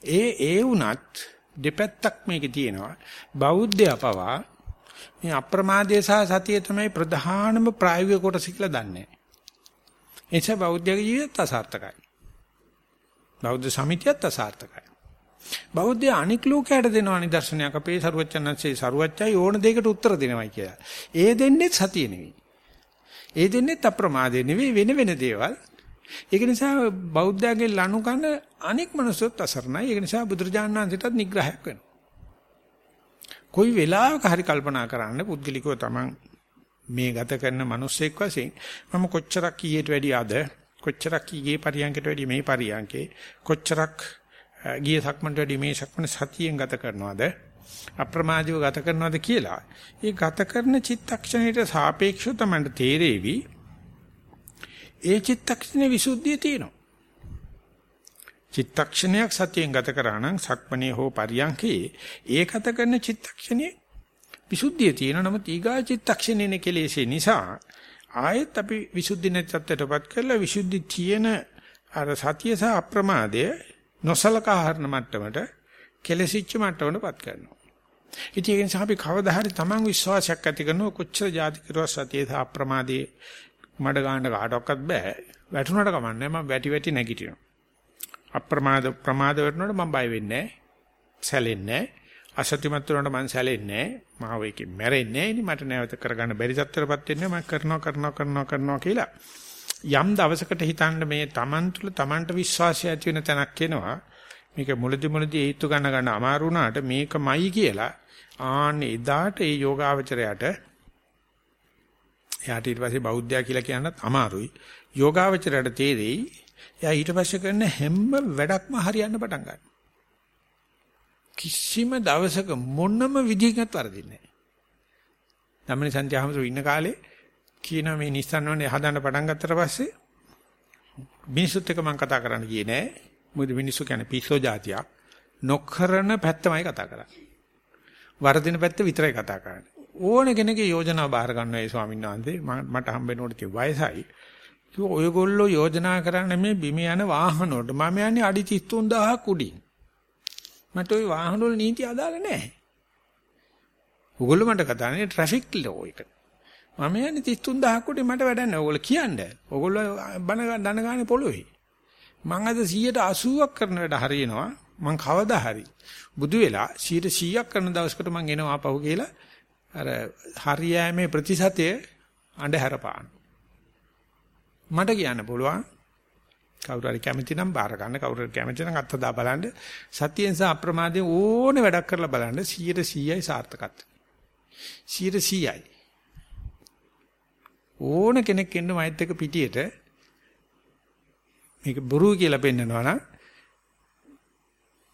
ඒ ඒ වුණත් දෙපැත්තක් මේකේ තියෙනවා. බෞද්ධය පවා මේ අප්‍රමාදයේ සහ සතිය තමයි ප්‍රධානම ප්‍රායෝගික කොටස කියලා දන්නේ. එනිසා බෞද්ධගේ ජීවිතය අසාර්ථකයි. බෞද්ධ සමිතියත් අසාර්ථකයි. බෞද්ධ අනික් ලෝකයට දෙනවා නිදර්ශනයක් අපේ සරුවච්චන්න්සේ සරුවච්චයි ඕන දෙයකට උත්තර දෙනවයි කියලා. ඒ දෙන්නේ සතිය නෙවෙයි. ඒ දෙන්නේ අප්‍රමාදේ නෙවෙයි වෙන වෙන දේවල්. ඒක නිසා බෞද්ධයන්ගේ ලනු කන අනෙක් මනුස්සයොත් අසරණයි. ඒක නිසා බුදුරජාණන් වහන්සේටත් නිග්‍රහයක් වෙනවා. කොයි වෙලාවක හරි කල්පනා කරන්න පුද්ගලිකව තමන් මේ ගත කරන මිනිස්සෙක් වශයෙන් මම කොච්චරක් ඊට වැඩිය අද කොච්චරක් ඊයේ පරියන්කට වැඩිය මේ පරියන්කේ කොච්චරක් ගිය සක්මන්ට වැඩිය මේ සක්මන සතියෙන් ගත කරනවද අප්‍රමාදීව ගත කරනවද කියලා ඒ ගත කරන චිත්තක්ෂණයට සාපේක්ෂව තමයි තේරෙවි ඒ චිත්තක්ෂණේ විසුද්ධිය තියෙනවා. චිත්තක්ෂණයක් සතියෙන් ගත කරා නම් සක්මණේ හෝ පරියංකේ ඒ ගත කරන චිත්තක්ෂණේ විසුද්ධිය තියෙනවා. නමුත් ඊගා චිත්තක්ෂණේනේ කෙලෙසේ නිසා ආයෙත් අපි විසුද්ධි නැත්තරටපත් කරලා විසුද්ධි තියෙන අර සතිය සහ අප්‍රමාදය නොසලකා හරින මට්ටමට කෙලසිච්ච මට්ටමටපත් කරනවා. ඉතින් ඒ නිසා අපි කවදා හරි Taman විශ්වාසයක් ඇති කරනවා කොච්චර ජාති කරුවා සතිය සහ අප්‍රමාදයේ මඩ ගන්න කාටවත් බෑ. වැටුණට කමන්නේ මම වැටි වැටි නැගිටිනවා. අප්‍රමාද ප්‍රමාද වෙනකොට මම බය වෙන්නේ නැහැ. සැලෙන්නේ නැහැ. අසත්‍යමත් වුණාට මම සැලෙන්නේ නැහැ. මාව එකේ මැරෙන්නේ නැහැ. මට නැවත කරගන්න බැරි තත්ත්වයටපත් වෙන්නේ මම කරනවා කරනවා කරනවා කරනවා කියලා. යම් දවසකට හිතන්න මේ Taman තුල Tamanට විශ්වාසය ඇති වෙන තැනක් එනවා. මේක මුලදි මුලදි හේතු ගන්න ගන්න අමාරු වුණාට මේකමයි කියලා ආන්න එදාට ඒ යෝගාවචරයට එයාට ඊට පස්සේ බෞද්ධයා කියලා කියන්නත් අමාරුයි. යෝගාවචරයට තේරෙයි. එයා ඊට පස්සේ කරන හැම වැඩක්ම හරියන්න පටන් ගන්නවා. කිසිම දවසක මොනම විදිහකට වරදින්නේ නැහැ. ධම්මනි සන්තිහමසු ඉන්න කාලේ කියනවා මේ Nissan වනේ හදන්න පටන් ගත්තට පස්සේ මිනිසුත් එක්ක මම කතා කරන්න ගියේ නෑ. මොකද මිනිස්සු කියන්නේ පිස්සෝ జాතියක්. නොකරන පැත්තමයි කතා කරන්නේ. වර්ධින පැත්ත විතරයි කතා කරන්නේ. ඕන කෙනෙක්ගේ යෝජනා බාර ගන්නවා ඒ ස්වාමීන් වහන්සේ. මට හම්බෙන්න ඕනේ තිය වයසයි. ඔයගොල්ලෝ යෝජනා කරන්නේ මේ බිම යන වාහන වලට. මම යන්නේ අඩි 33000 කුඩින්. මට ওই වාහන වල නීති අදාළ නැහැ. ඔයගොල්ලෝ මට කතා කරන්නේ ට්‍රැෆික් ලෝ එකට. මම යන්නේ 33000ක් උඩින් මට වැඩක් නැහැ. ඔයගොල්ලෝ කියන්නේ. ඔයගොල්ලෝ බන දන ගානේ පොළොවේ. මං අද 180ක් කරන වැඩ හරියනවා. මං කවදා හරි බුදු වෙලා 100ක් කරන දවසකට මං එනවා ආපහු කියලා අර හරියෑමේ ප්‍රතිශතය අඳුර පාන. මට කියන්න පුළුවන් කවුරු හරි කැමති නම් බාර ගන්න කවුරු හරි කැමති නම් අත්දා බලන්න සතියෙන් සහ අප්‍රමාදයෙන් ඕනේ වැඩක් කරලා බලන්න 100%යි සාර්ථකත්වය 100%යි ඕන කෙනෙක් එන්න මයිත් එක පිටියට මේක බොරු කියලා පෙන්නනවා නම්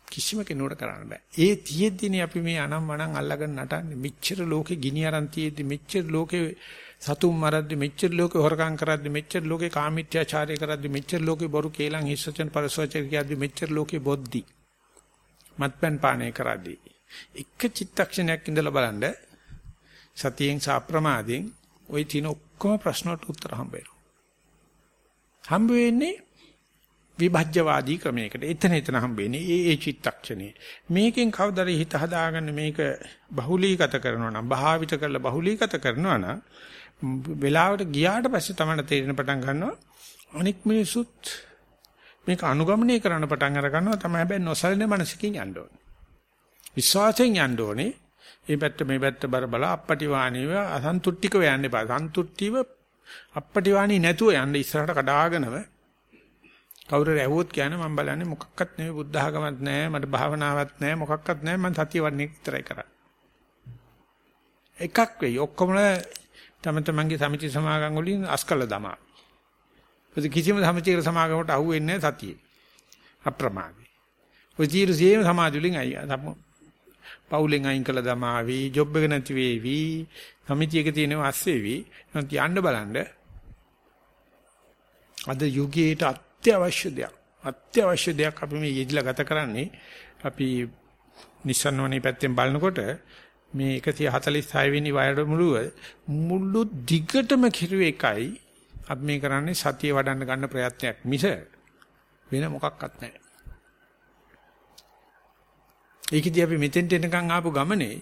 කිසිම කෙනෙකුට කරන්න බෑ. ඒ තියෙද්දිනේ අපි මේ අනම් මනම් අල්ලගෙන නටන්නේ. මෙච්චර ලෝකේ ගිනි අරන් තියෙද්දි මෙච්චර ලෝකේ සතුම් මරද්දි මෙච්චර ලෝකේ හොරකම් කරද්දි මෙච්චර ලෝකේ කාමීත්‍යාචාරය කරද්දි මෙච්චර ලෝකේ බොරු කේලම් හිස්සචන පරසවචර කියද්දි මෙච්චර ලෝකේ බොද්දි. මත්පැන් පානය කරද්දි. එක චිත්තක්ෂණයක් ඉඳලා බලන්න සතියෙන් සාප්‍රමාදයෙන් ওই තින ඔක්කොම ප්‍රශ්න වලට උත්තර හම්බ වෙනවා. හම්බ වෙන්නේ විභජ්‍යවාදී ක්‍රමයකට. එතන එතන හම්බෙන්නේ ඒ ඒ චිත්තක්ෂණේ. මේකෙන් කවදාද හිත හදාගන්න මේක බහුලීගත කරනවා නම් භාවිත කරලා බහුලීගත කරනවා නම් වෙලාවට ගියාට පස්සේ තමයි තේරෙන පටන් ගන්නවා අනික් මිනිසුත් මේක අනුගමනය කරන්න පටන් අර ගන්නවා තමයි හැබැයි නොසලින මනසකින් යන්න ඕනේ. විශ්වාසයෙන් යන්න ඕනේ. මේ පැත්ත මේ පැත්ත බර බල අපපටිවාණීව අසන්තුට්ටිකව යන්න එපා. සන්තුට්ටිව අපපටිවාණී නැතුව යන්න ඉස්සරහට කඩාගෙනව කවුරු රැවුවොත් කියන්නේ මම බලන්නේ මොකක්වත් නෙවෙයි බුද්ධ ආගමක් නැහැ මට භාවනාවක් නැහැ මොකක්වත් නැහැ මම සතිය වඩන්නේ විතරයි කරන්නේ. එකක් වෙයි ඔක්කොම තම තමන්ගේ සමිති සමාගම් වලින් අස්කල දමා. ඒ කිසිම සමිතියක සමාගමකට අහුවෙන්නේ නැහැ සතියේ. අප්‍රමාදී. ඔය ජීරු සියම සමාජ වලින් අය පවුලෙන් අයින් කළ දමාවි ජොබ් එක නැති වේවි සමිතියක තියෙනවා අස්සෙවි නැත්නම් යන්න බලන්න අද යුගයේට අත්‍යවශ්‍ය දෙයක්. අත්‍යවශ්‍ය දෙයක් අපි මේ යෙදිලා ගත කරන්නේ අපි නිසන්වනේ පැත්තෙන් බලනකොට මේ 146 වෙනි වයරමුළුව මුළු දිගටම කිරුවේ එකයි අපි මේ කරන්නේ සතිය වඩන්න ගන්න ප්‍රයත්නයක් මිස වෙන මොකක්වත් නැහැ. ඒකදී අපි මෙතෙන්ට එනකන් ආපු ගමනේ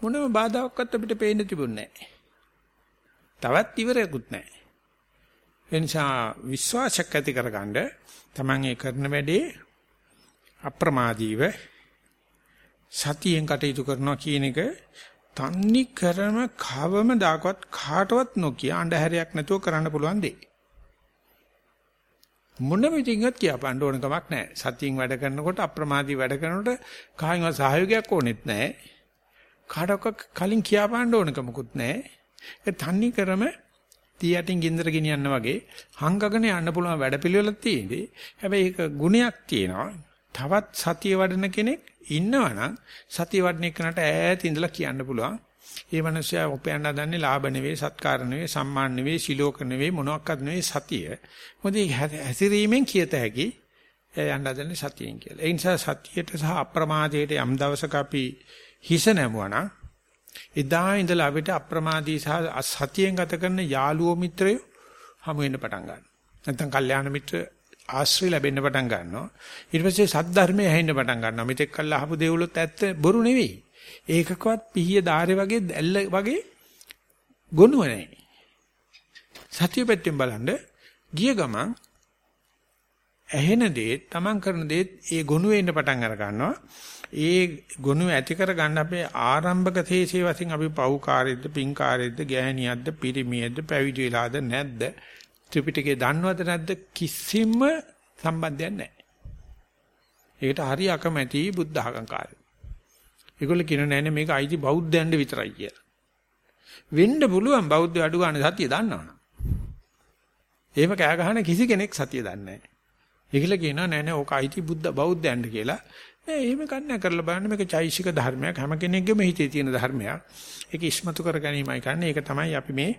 මොනම බාධාවක්වත් අපිට පේන්න තිබුණේ නැහැ. තවත් ඉවරයක්වත් නැහැ. ඒ නිසා විශ්වාසයක් ඇති කරගන්න තමන් ඒ කරන වැඩේ අප්‍රමාදීව සතියෙන් කටයුතු කරනවා කියන එක තන්නි කරම කවම දාකවත් කාටවත් නොකිය අඳුරයක් නැතුව කරන්න පුළුවන් දෙයක්. මොනම විදිහකට කියපන්න ඕන කමක් නැහැ. සතියෙන් වැඩ කරනකොට අප්‍රමාදී වැඩ කරනකොට කායින්වත් සහයෝගයක් ඕනෙත් නැහැ. කාටවත් කලින් කියපන්න ඕනකමකුත් නැහැ. ඒ තන්නි කරම තී යටින් ගින්දර ගෙනියන්න වගේ හංගගෙන යන්න පුළුවන් වැඩපිළිවෙලක් තියෙන්නේ. හැබැයි ඒක ගුණයක් තියෙනවා. තවත් සතිය වඩන කෙනෙක් ඉන්නවනම් සතිය වඩන එකනට ඈත ඉඳලා කියන්න පුළුවන්. ඒ මනුස්සයා උපයන්න හදන්නේ ලාභ නෙවෙයි, සත්කාර නෙවෙයි, සම්මාන නෙවෙයි, සිලෝක නෙවෙයි, මොනවත් නෙවෙයි සතිය. මොකද හැසිරීමෙන් කියත හැකි යන්න හදන්නේ සතියෙන් කියලා. ඒ නිසා සතියට සහ අප්‍රමාදයට යම් දවසක අපි හිස නැමුවා එදා ඉඳලා අපිට අප්‍රමාදී සහ සතියෙන් ගත කරන යාළුවෝ මිත්‍රයෝ හමු වෙන්න පටන් ගන්නවා. නැත්නම් කල්යාණ මිත්‍ර ආශ්‍රය ලැබෙන්න පටන් ගන්නවා. ඊට පස්සේ සද්ධර්මයේ ඇහෙන්න පටන් ගන්නවා. මෙතෙක් කල් අහපු දේවලුත් ඇත්ත බොරු නෙවෙයි. ඒකකවත් පිහිය ධාරේ වගේ ඇල්ල වගේ ගොනුව නැහැ. සතිය පැත්තෙන් බලන්න ගිය ගමන් ඇහෙන දේ තමන් කරන දේ ඒ ගොනු වෙන්න පටන් අර ගන්නවා. ඒ ගොනු ඇති කර ගන්න අපේ ආරම්භක තේසේ වශයෙන් අපි පව්කාරයේද පින්කාරයේද ගෑණියක්ද පිරිමියෙක්ද පැවිදි වෙලාද නැද්ද ත්‍රිපිටකේ දන්නවද නැද්ද කිසිම සම්බන්ධයක් නැහැ. ඒකට හරි අකමැති බුද්ධ ආගම්කාරයෝ. ඒගොල්ලෝ කියන නෑනේ මේක අයිති බෞද්ධයන්ට විතරයි කියලා. වෙන්න පුළුවන් බෞද්ධ අඩු ගන්න සතිය දන්නවනම්. එහෙම කෑ ගහන කිසි කෙනෙක් සතිය දන්නේ නැහැ. ඒකල කියනවා නෑ නෑ ඕක අයිති බුද්ධ බෞද්ධයන්ට කියලා. නෑ එහෙම කන්නේ කරලා බලන්න මේක චෛසික ධර්මයක් හැම කෙනෙක්ගේම හිතේ තියෙන ධර්මයක්. ඒක ඉස්මතු කර ගැනීමයි කරන්නේ. ඒක තමයි අපි මේ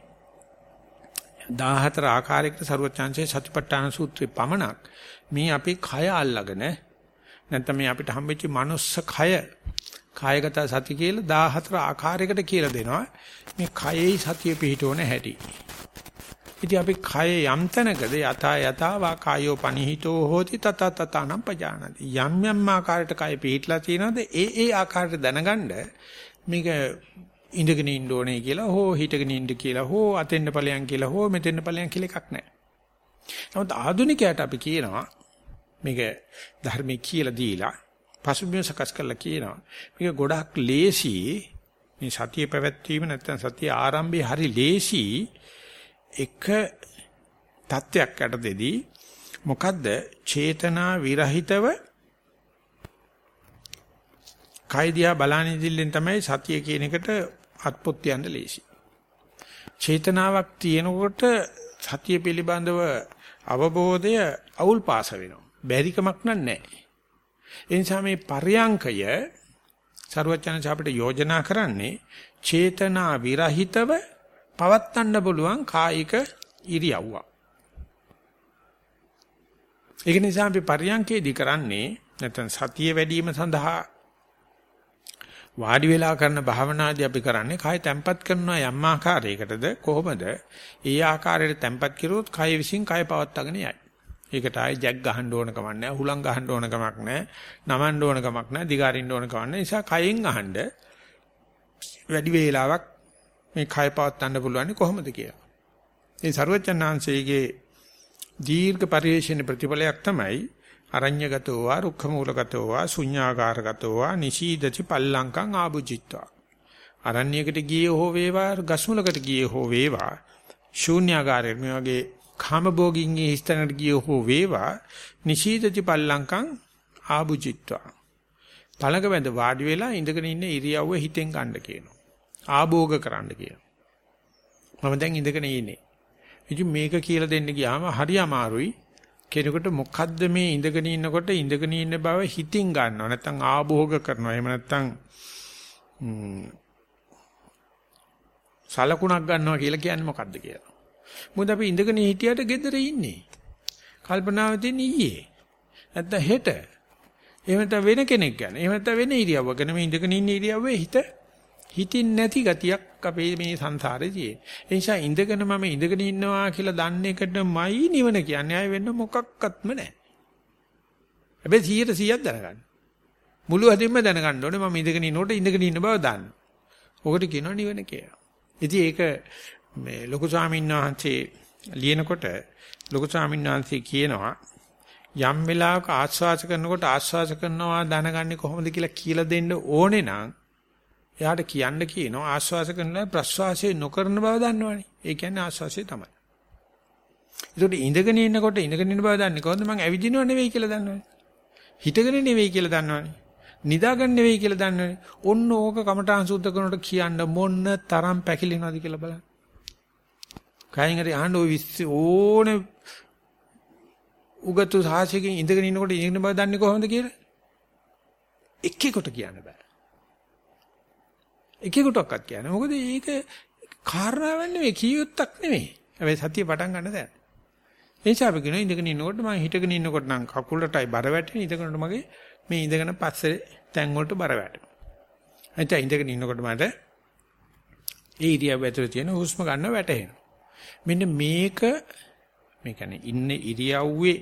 14 ආකාරයකට ਸਰවචාන්සේ සතිපට්ඨාන සූත්‍රේ පමණක් මේ අපේ කය අල්ලගෙන නැත්නම් මේ අපිට හම්බෙච්ච මනුස්ස කය කායගත සති කියලා 14 ආකාරයකට කියලා දෙනවා. මේ කයෙහි සතිය පිහිටවන හැටි. ඉතින් අපි කය යම් තැනකද යතා යතා වා කායෝ පනිහිතෝ හෝති තත තතනම් පජානති. යම් යම් ආකාරයකට කය පිහිටලා තියෙනවද ඒ ඒ ආකාරයට දැනගන්න මේක ඉඳගෙන ඉන්න ඕනේ කියලා හෝ හිටගෙන ඉන්න කියලා හෝ අතෙන්න ඵලයන් කියලා හෝ මෙතෙන්න ඵලයන් කියලා එකක් නැහැ. නමුත් ආධුනිකයට අපි කියනවා මේක ධර්මයේ කියලා දීලා පසුබිම සකස් කරලා කියනවා. මේක ගොඩක් ලේසි මේ සතිය පැවැත්වීම නැත්නම් සතිය ආරම්භය හරි ලේසි එක தත්වයක් යටතේදී මොකද්ද චේතනා විරහිතව කයිදියා බලන ඉදිල්ලෙන් තමයි සතිය කියන එකට අත්පොත් යන්න ලේසි. චේතනාවක් තියෙනකොට සතිය පිළිබඳව අවබෝධය අවුල් පාස වෙනවා. බැරිකමක් නැහැ. ඒ නිසා මේ පර්යාංකය ਸਰවඥාන්ස අපිට යෝජනා කරන්නේ චේතනා විරහිතව පවත්වන්න පුළුවන් කායික ඉරියව්වක්. ඒක නිසා අපි පර්යාංකේදී කරන්නේ නැත්නම් සතිය වැඩි වීම සඳහා වාඩි වෙලා කරන භාවනාදී අපි කරන්නේ කය තැම්පත් කරනවා යම් ආකාරයකටද කොහොමද? ඒ ආකාරයට තැම්පත් කරුවොත් කය විසින් කය පවත්වාගෙන යයි. ඒකට ආයේ ජැක් ගහන්න ඕන කමක් නැහැ, හුලං ගහන්න ඕන කමක් නැහැ, නමන්න ඕන කමක් නැහැ, දිගාරින්න ඕන කමක් නැහැ. නිසා කයෙන් අහන්න වැඩි වේලාවක් මේ කය පවත්වන්න පුළුවන් කොහොමද කියලා. ඒ ਸਰවඥාන්සේගේ දීර්ඝ පරිශ්‍රණ ප්‍රතිඵලයක් තමයි අරඤ්‍යගතෝ වා රුක්ඛමූලගතෝ වා ශුඤ්ඤාකාරගතෝ වා නිශීදති පල්ලංකං ආභුජිත්වා අරණ්‍යයකට ගියේ හෝ වේවා ගස්මුලකට ගියේ හෝ වේවා ශූන්‍යාකාරයෙන් මේ වගේ කාමභෝගින්ගේ හිස්තැනකට ගියේ හෝ වේවා නිශීදති පල්ලංකං ආභුජිත්වා පළඟ වැඳ වාඩි වෙලා ඉඳගෙන ඉන්න ඉරියව්ව හිතෙන් ගන්න කියනවා ආභෝග කරන්න කියනවා මම දැන් ඉඳගෙන ඉන්නේ ඉතින් මේක කියලා දෙන්න ගියාම හරි අමාරුයි. කෙනෙකුට මොකද්ද මේ ඉඳගෙන ඉන්නකොට ඉඳගෙන ඉන්න බව හිතින් ගන්නවා. නැත්නම් ආභෝග කරනවා. එහෙම නැත්නම් සලකුණක් ගන්නවා කියලා කියන්නේ මොකද්ද කියලා. මොකද අපි ඉඳගෙන හිටියට gedare ඉන්නේ. කල්පනාව තියෙන ඊයේ. නැත්නම් හෙට. එහෙම නැත්නම් වෙන කෙනෙක් ගැන. එහෙම නැත්නම් වෙන ඉරියව්වක නෙමෙයි ඉඳගෙන ඉන්න ඉරියව්වේ හිත හිතින් නැති ගතියක් අපේ මේ සංසාරේ තියෙන. ඒ නිසා ඉඳගෙන මම ඉඳගෙන ඉන්නවා කියලා දන්න එකටමයි නිවන කියන්නේ. ආය වෙන්න මොකක්වත්ම නැහැ. හැබැයි 100ක් දැනගන්න. මුළු හදින්ම දැනගන්න ඕනේ මම ඉඳගෙන ඉන්නකොට ඉඳගෙන ඉන්න බව දන්න. ඔකට කියනවා නිවන කියලා. ඉතින් ඒක මේ ලොකු ස්වාමීන් වහන්සේ ලියනකොට ලොකු ස්වාමීන් වහන්සේ කියනවා යම් වෙලාවක ආස්වාස කරනකොට ආස්වාස කරනවා දැනගන්නේ කොහොමද කියලා කියලා දෙන්න ඕනේ නම් එයාට කියන්න කියනවා ආශ්වාස කරනවා ප්‍රශ්වාසය නොකරන බව දන්නවනේ. ඒ කියන්නේ ආශ්වාසය තමයි. ඒකට ඉඳගෙන ඉන්නකොට ඉඳගෙන ඉන්න බව දන්නේ කොහොමද මං ඇවිදිනව නෙවෙයි කියලා දන්නවනේ. හිටගෙන නෙවෙයි කියලා දන්නවනේ. නිදාගන්න නෙවෙයි කියලා දන්නවනේ. ඔන්න ඕක කමඨාන් සුද්ධ කරනකොට කියන්න මොන්න තරම් පැකිලෙනවද කියලා බලන්න. කයින් හරි අහන්න ඔය ඕනේ උගතු සාහසිකෙන් ඉඳගෙන ඉන්නකොට ඉඳගෙන බව දන්නේ කොහොමද කියලා? එක්කෙකුට කියන්න බෑ. එකෙකුටවත් කියන්නේ. මොකද ඒක කාරණාවක් නෙවෙයි කීයොත්තක් නෙවෙයි. හැබැයි සතිය පටන් ගන්න දැන. ඒ නිසා අපි කියනවා ඉඳගෙන ඉන්නකොට මම හිටගෙන ඉන්නකොට නම් කකුලටයි බර වැටෙන ඉඳගෙනට මගේ මේ ඉඳගෙන පස්සේ තැන් වලට බර වැටෙනවා. එතන ඉඳගෙන ඉන්නකොට මට ඒ ඉරියව්ව ඇතුලේ තියෙන හුස්ම ගන්න වැටෙනවා. මෙන්න මේක මේ කියන්නේ ඉන්න ඉරියව්වේ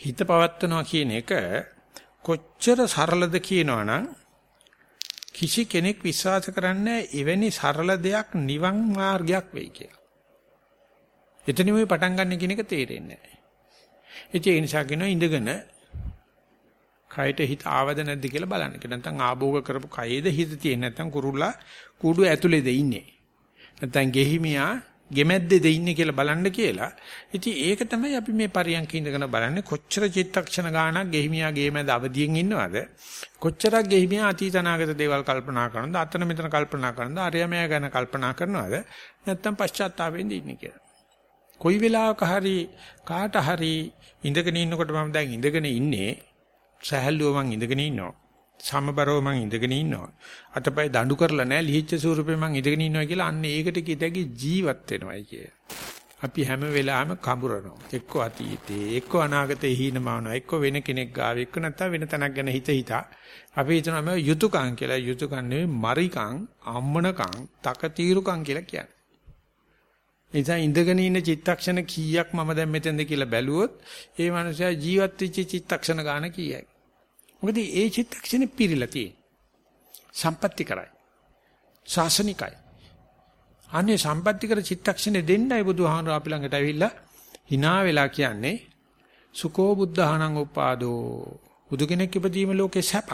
හිත පවත්නවා කියන එක කොච්චර සරලද කියනවනම් කිසි කෙනෙක් විශ්වාස කරන්නේ එවැනි සරල දෙයක් නිවන් මාර්ගයක් වෙයි කියලා. එතනින් ওই පටන් ගන්න කියන එක තේරෙන්නේ නැහැ. ඒ නිසා කියනවා ඉඳගෙන කයට හිත ආවද නැද්ද කියලා බලන්න. ඒක නැත්නම් ආභෝග කරපු කයේද හිත තියෙන්නේ නැත්නම් කුරුල්ලා කූඩු ඇතුලේද ඉන්නේ. නැත්නම් ගෙහිමියා ගෙමැද්දේද ඉන්නේ කියලා බලන්න කියලා. ඉතින් ඒක තමයි අපි මේ පරියන්ක ඉඳගෙන බලන්නේ කොච්චර චිත්තක්ෂණ ගානක් ගෙහිමියා ගෙමැද අවදියෙන් ඉන්නවද? කොච්චරක් ගෙහිමියා අතීත අනාගත දේවල් කල්පනා කරනවද? අතන මෙතන කල්පනා කරනවද? අරයමයා ගැන කල්පනා කරනවද? නැත්නම් පශ්චාත්තාපෙන්ද ඉන්නේ කියලා. කොයි වෙලාවක හරි කාට හරි ඉඳගෙන ඉන්නකොට මම දැන් ඉඳගෙන ඉන්නේ සහැල්ලුව මං ඉඳගෙන ඉන්නවා. සමබරව මං ඉඳගෙන ඉන්නවා. අතපය දඬු කරලා නැහැ ලිහිච්ච ස්වරූපේ මං ඉඳගෙන ඉන්නවා කියලා අන්න ඒකට කිතැකි ජීවත් වෙනවයි කිය. අපි හැම වෙලාවෙම කඹරනවා. එක්ක අතීතේ, එක්ක අනාගතේ හීනමානවා, එක්ක වෙන කෙනෙක් ගාව, එක්ක නැත්නම් වෙන තැනක් ගැන හිත හිතා. අපි හිතනවා මේ යුතුයකම් කියලා. යුතුයකම් නෙවෙයි මරිකම්, අම්මනකම්, තකතිරුකම් කියලා කියන්නේ. එනිසා ඉඳගෙන ඉන්න චිත්තක්ෂණ කීයක් මම දැන් මෙතෙන්ද කියලා බැලුවොත් ඒ මනුස්සයා ජීවත් වෙච්ච චිත්තක්ෂණ ගාන කීයයි. මොකද ඒ චිත්තක්ෂණේ පිරීලා තියෙන්නේ. සම්පත්‍ති කරයි. ශාසනිකයි. අනේ සම්පත්‍ති කර චිත්තක්ෂණේ දෙන්නයි බුදුහාමර අපි ළඟට ඇවිල්ලා hina වෙලා කියන්නේ සුකෝ බුද්ධහනං උපාදෝ බුදු කෙනෙක් ඉපදීම ලෝකේ සැපක්.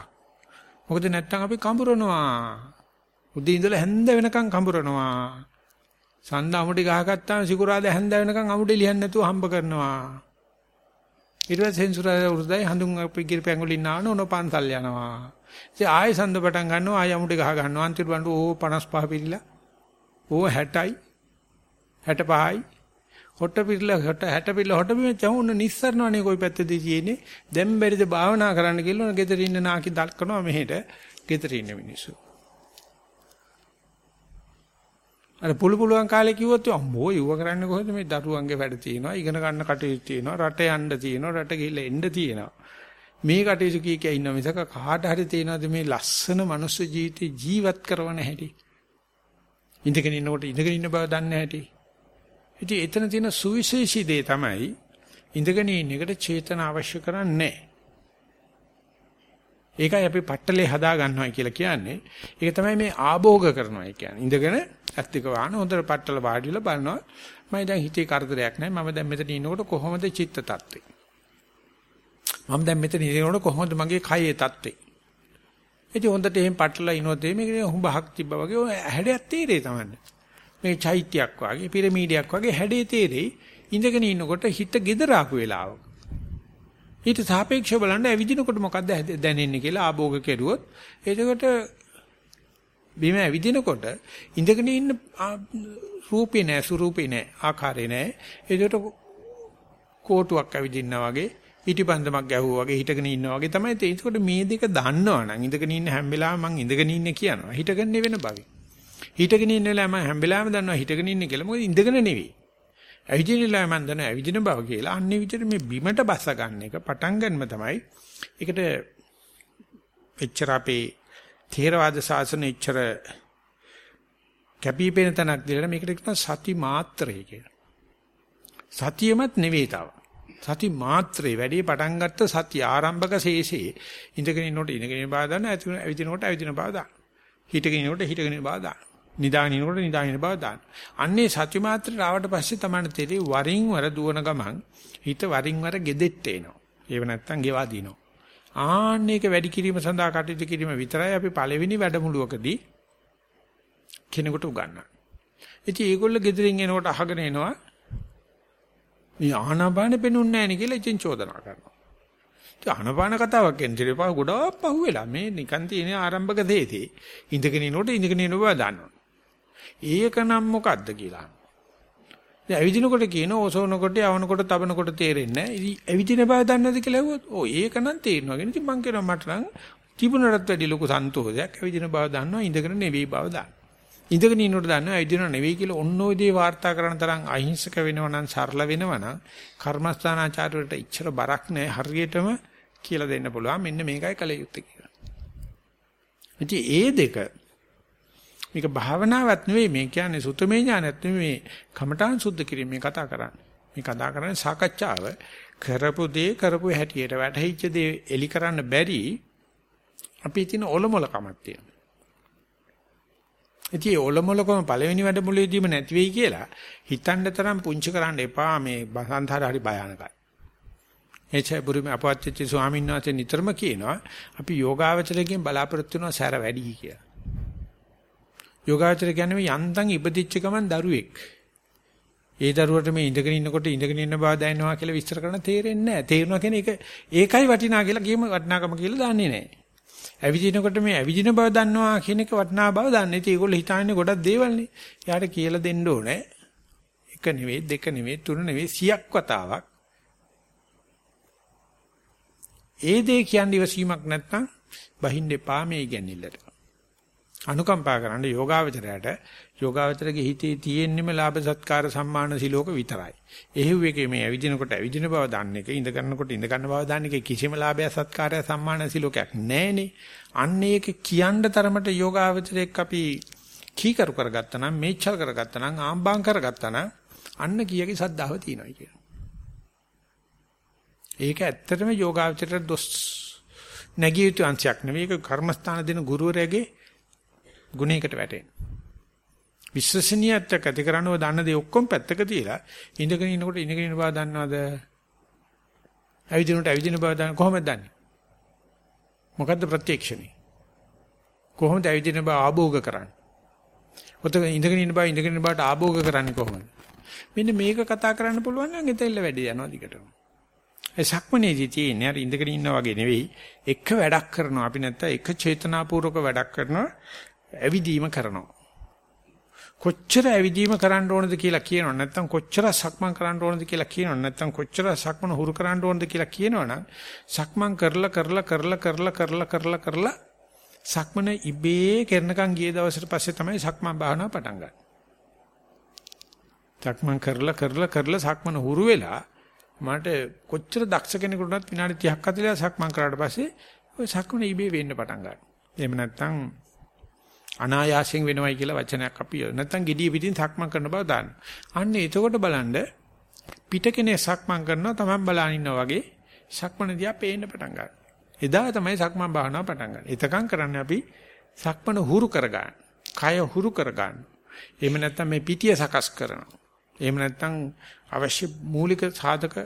මොකද නැත්තම් අපි කඹරනවා. උදේ ඉඳලා හැන්ද වෙනකන් කඹරනවා. සඳ අමුඩි ගහගත්තාම සිකුරාද හැන්ද වෙනකන් අමුඩි ලියන්න නැතුව හම්බ කරනවා. ඊට පස්සේ සෙන්සුරාදා උරුදයි හඳුන් අපි ගිරපැන් වලින් නාන උන පන්සල් යනවා. ඉතින් ආයෙ සඳ පටන් ගන්නවා ආයෙ අමුඩි ගහ ගන්නවා අන්තිමට බණ්ඩු ඕ 55 පිළිලා. ඕ 60යි 65යි හොට පිළිලා හොට 60 පිළිලා හොට බිම චවුන්න නිස්සරණවනේ කොයි පැත්තේද තියෙන්නේ. දැන් බැරිද භාවනා කරන්න කියලා ගෙදර ඉන්න නාකි දල්කනවා මෙහෙට. ගෙදර ඉන්න මිනිස්සු. අර පුළු පුළුවන් කාලේ කිව්වොත් අම්බෝ යුව කරන්නේ කොහොමද මේ දරුවන්ගේ වැඩ තියෙනවා ඉගෙන ගන්න කටයුතු තියෙනවා රට යන්න තියෙනවා රට ගිහිල්ලා එන්න තියෙනවා. මේ කටයුතු කී කිය ඉන්න මිසක කාට හරි තේනවද මේ ලස්සන මනුස්ස ජීවිතේ ජීවත් කරවන හැටි? ඉඳගෙන ඉන්නකොට ඉඳගෙන ඉන්න බව දන්නේ නැහැටි ඉතින් එතන තියෙන සුවිශේෂී දේ තමයි ඉඳගෙන ඉන්න එකට චේතන අවශ්‍ය කරන්නේ ඒකයි අපි පట్టලේ හදා ගන්නවා කියලා කියන්නේ. ඒක තමයි මේ ආභෝග කරනවා කියන්නේ. ඉඳගෙන ඇත් දෙක වහන හොඳට පට්ටල වාඩි වෙලා බලනවා. මම දැන් හිතේ කරදරයක් නැහැ. මම දැන් මෙතන ඉන්නකොට කොහොමද චිත්ත tattve? මම දැන් මෙතන ඉන්නකොට කොහොමද මගේ කයේ tattve? ඉතින් හොඳට එහෙම පටලලා ඉනොත් මේක හුඹහක් තිබ්බා වගේ ඔය හැඩයක් තේරෙයි Tamanne. මේ චෛත්‍යයක් වගේ පිරමීඩයක් වගේ හැඩේ තේරෙයි. ඉඳගෙන ඉන්නකොට හිත gedara ආපු වෙලාවක. ඊට සාපේක්ෂව බලන්න ඇවිදිනකොට මොකද්ද දැනෙන්නේ කියලා ආභෝග කෙරුවොත් එතකොට බිම ඇවිදිනකොට ඉඳගෙන ඉන්න රූපේ නෑ ස්වරූපේ නෑ ආකාරේ නෑ එතකොට කෝටුවක් ඇවිදිනා වගේ පිටිපන්දමක් ගැහුවා වගේ හිටගෙන ඉන්නා වගේ තමයි තේ. ඒකට මේ දෙක දන්නවනම් ඉඳගෙන ඉන්න හැම වෙලාවෙම මං ඉඳගෙන ඉන්නේ කියනවා. හිටගෙන වෙන බවයි. හිටගෙන ඉන්න වෙලාව මම හැම වෙලාවෙම දන්නවා හිටගෙන ඉන්නේ කියලා. මොකද ඉඳගෙන නෙවෙයි. ඇවිදින වෙලාව මම දන්නවා ඇවිදින බව කියලා. අන්නේ විදිහට මේ බිමට බස්ස ගන්න එක පටන් ගන්නම තමයි. ඒකට එච්චර අපේ ථේරවාද ශාසන එච්චර කැපිපෙන තැනක් දෙලා මේකට කියන සති මාත්‍රය කියලා. සතියමත් නෙවෙයි තව. සති මාත්‍රේ වැඩි පටන් ගත්ත සති ආරම්භක ශේෂේ ඉඳගෙන ඉන්නකොට ඉඳගෙන ඉන්න බව දාන්න ඇවිදිනකොට ඇවිදින බව දාන්න. හිටගෙන ඉන්නකොට හිටගෙන ඉන්න බව දාන්න. නිදාගෙනනකොට නිදාගෙන බව දාන්න. අන්නේ සත්‍ය මාත්‍රයට ආවට පස්සේ තමයි තේරෙයි වරින් වර දුවන ගමන් හිත වරින් වර gedeට එනවා. ඒව නැත්තම් ගෙවා දිනවා. ආන්නේක වැඩි කිරීම සඳහා කටයුතු කිරීම විතරයි අපි පළවෙනි වැඩමුළුවකදී කෙනෙකුට උගන්වන්නේ. ඉතින් ඒගොල්ලෝ ගෙදරින් එනකොට අහගෙන එනවා මේ ආනාපානෙ පෙනුන්නේ නැහැ නේ කියලා ඉතින් චෝදනා කරනවා. ඉතින් ආනාපාන කතාවක් කියන්නේ ඉතින් ගොඩාක් පහුවෙලා මේ නිකන් තියෙන ආරම්භක දෙයේදී ඉඳගෙන ඉනකොට ඉඳගෙන ඉන්න බව දන්නවා. ඒක නම් මොකද්ද කියලා. දැන් ඇවිදිනකොට කියන ඕසෝනකොට යවනකොට තබනකොට තේරෙන්නේ නැහැ. ඇවිදින බව දන්නේ නැද්ද කියලා ඇහුවොත් ඕ ඒක නම් තේරෙනවා. ඉතින් මං කියනවා මට නම් තිබුණටත් වැඩි ලොකු සන්තෝෂයක් ඇවිදින බව දන්නවා ඉඳගෙන නෙවෙයි බව දන්නවා. ඉඳගෙන ඉන්නකොට දන්නවා ඇවිදිනව නෙවෙයි කියලා ඔන්න ඔය දේ වාර්තා කරන තරම් අහිංසක වෙනවා නම් සරල වෙනවා නම් කර්මස්ථානාචාරවලට ඉච්චර බරක් නැහැ හරියටම කියලා දෙන්න පුළුවන් මෙන්න මේකයි කල යුත්තේ කියලා. ඉතින් ඒ දෙක මේක භාවනාවක් නෙවෙයි මේ කියන්නේ සුතමේ ඥානයක් නෙවෙයි කමඨාන් සුද්ධ කිරීම මේ කතා කරන්නේ. මේ කතා කරන්නේ සාකච්ඡාව කරපු දේ කරපු හැටියට වැටහිච්ච දේ එලි කරන්න බැරි අපි තියෙන ඔලොමලකමක් තියෙනවා. ඉතින් ඔලොමලකම පළවෙනි වැඩමුළුවේදීම නැති වෙයි කියලා හිතන්න තරම් පුංචි කරන්න එපා මේ බසන්තර හරි භයානකයි. එචේ බුරුමේ අපවත්චි ස්වාමීන් වහන්සේ නිතරම කියනවා අපි යෝගාවචරයෙන් බලාපොරොත්තු වෙනවා සැර වැඩි කියලා. යෝගාචර කියන්නේ යන්තම් ඉපදිච්ච ගමන් දරුවෙක්. ඒ දරුවට මේ ඉඳගෙන ඉන්නකොට ඉඳගෙන ඉන්න බව දැනෙනවා කියලා විස්තර කරන්න තේරෙන්නේ නැහැ. තේරෙනවා කියන්නේ ඒක ඒකයි වටිනා කියලා කියම වටිනාකම කියලා දන්නේ නැහැ. ඇවිදිනකොට මේ ඇවිදින බව දන්නවා කියන එක වටිනා බව දන්නේ. ඉතින් ඒගොල්ලෝ හිතන්නේ ගොඩක් දේවල්නේ. යාට කියලා දෙන්න ඕනේ. එක නෙවෙයි, දෙක නෙවෙයි, තුන නෙවෙයි, සියක් වතාවක්. ඒ දේ කියන්නේ ඉවසීමක් නැත්නම් බහින්න එපා මේ ඉගැන්නිල්ලට. අනුකම්පා කරන්න යෝගාවචරයට යෝගාවචරගේ හිතේ තියෙන්නම ලාභ සත්කාර සම්මාන සිලෝක විතරයි. එහෙව් එකේ මේ ඇවිදිනකොට ඇවිදින බව දන්න එක ඉඳ ගන්නකොට ඉඳ ගන්න බව දන්න එක කිසිම ලාභය සත්කාරය සම්මාන සිලෝකයක් නැහනේ. අන්න ඒක කියන්න තරමට යෝගාවචරයක් අපි කීකරු කරගත්තා නම් මේචල් කරගත්තා නම් ආම්බාම් කරගත්තා නම් අන්න කීයගේ සද්ධාව තියෙනවා කියනවා. ඒක ඇත්තටම යෝගාවචරයට දොස් නැගිය යුතු අංශයක් නෙවෙයි ඒක කර්මස්ථාන දෙන ගුරුවරයාගේ ගුණයකට වැටෙන. විශ්වසනීයත්වයක් ඇති කරනව දන්න දේ ඔක්කොම පැත්තක තියලා ඉඳගෙන ඉනකොට ඉඳගෙන ඉන්න බව දන්නවද? ඇවිදිනකොට ඇවිදින බව දන්න කොහොමද දන්නේ? මොකද්ද ප්‍රත්‍යක්ෂණේ? කොහොමද ඇවිදින බව ආභෝග කරන්නේ? ඔතන ඉඳගෙන ඉන්න බව ඉඳගෙන ඉන්න බවට ආභෝග කරන්නේ කොහොමද? මෙන්න මේක කතා කරන්න පුළුවන් නම් එතෙල්ල වැඩි යනවා දිගටම. ඒ සක්මනේදී තියෙන්නේ අර ඉඳගෙන ඉන්නා වගේ නෙවෙයි එක වැඩක් කරනවා අපි නැත්තම් එක චේතනාපූර්වක වැඩක් කරනවා ඇවිදීම කරනවා. කොච්චර ඇවිදීම කරන්න ඕනද කියලා කියනව නැත්නම් කොච්චර සක්මන් කරන්න ඕනද කියලා කියනව නැත්නම් කොච්චර සක්මන හුරු කරන්න ඕනද කියලා කියනවනම් සක්මන් කරලා කරලා කරලා කරලා කරලා කරලා කරලා සක්මන ඉබේ කරනකන් ගිය දවසට පස්සේ තමයි සක්මන් භාවනාව පටන් ගන්න. සක්මන් කරලා කරලා කරලා සක්මන හුරු වෙලා මට කොච්චර දක්ෂ කෙනෙකුට උනත් විනාඩි 30ක් 40ක් සක්මන් කරාට පස්සේ ඔය සක්මන ඉබේ වෙන්න පටන් ගන්නවා. එහෙම නැත්නම් අනායාසයෙන් වෙනවයි කියලා වචනයක් අපි නැත්නම් gediy පිටින් සක්මන් කරන බව දාන්න. අන්න එතකොට බලන්න පිට කෙනෙක් සක්මන් කරනවා තමන් බලන ඉන්නා වගේ සක්මන දිහා පේන්න පටන් ගන්නවා. එදා තමයි සක්මන් භාවනාව පටන් ගන්න. එතකන් කරන්නේ අපි සක්මන හුරු කරගන්න. කය හුරු කරගන්න. එහෙම නැත්නම් මේ පිටිය සකස් කරනවා. එහෙම නැත්නම් අවශ්‍ය මූලික සාධක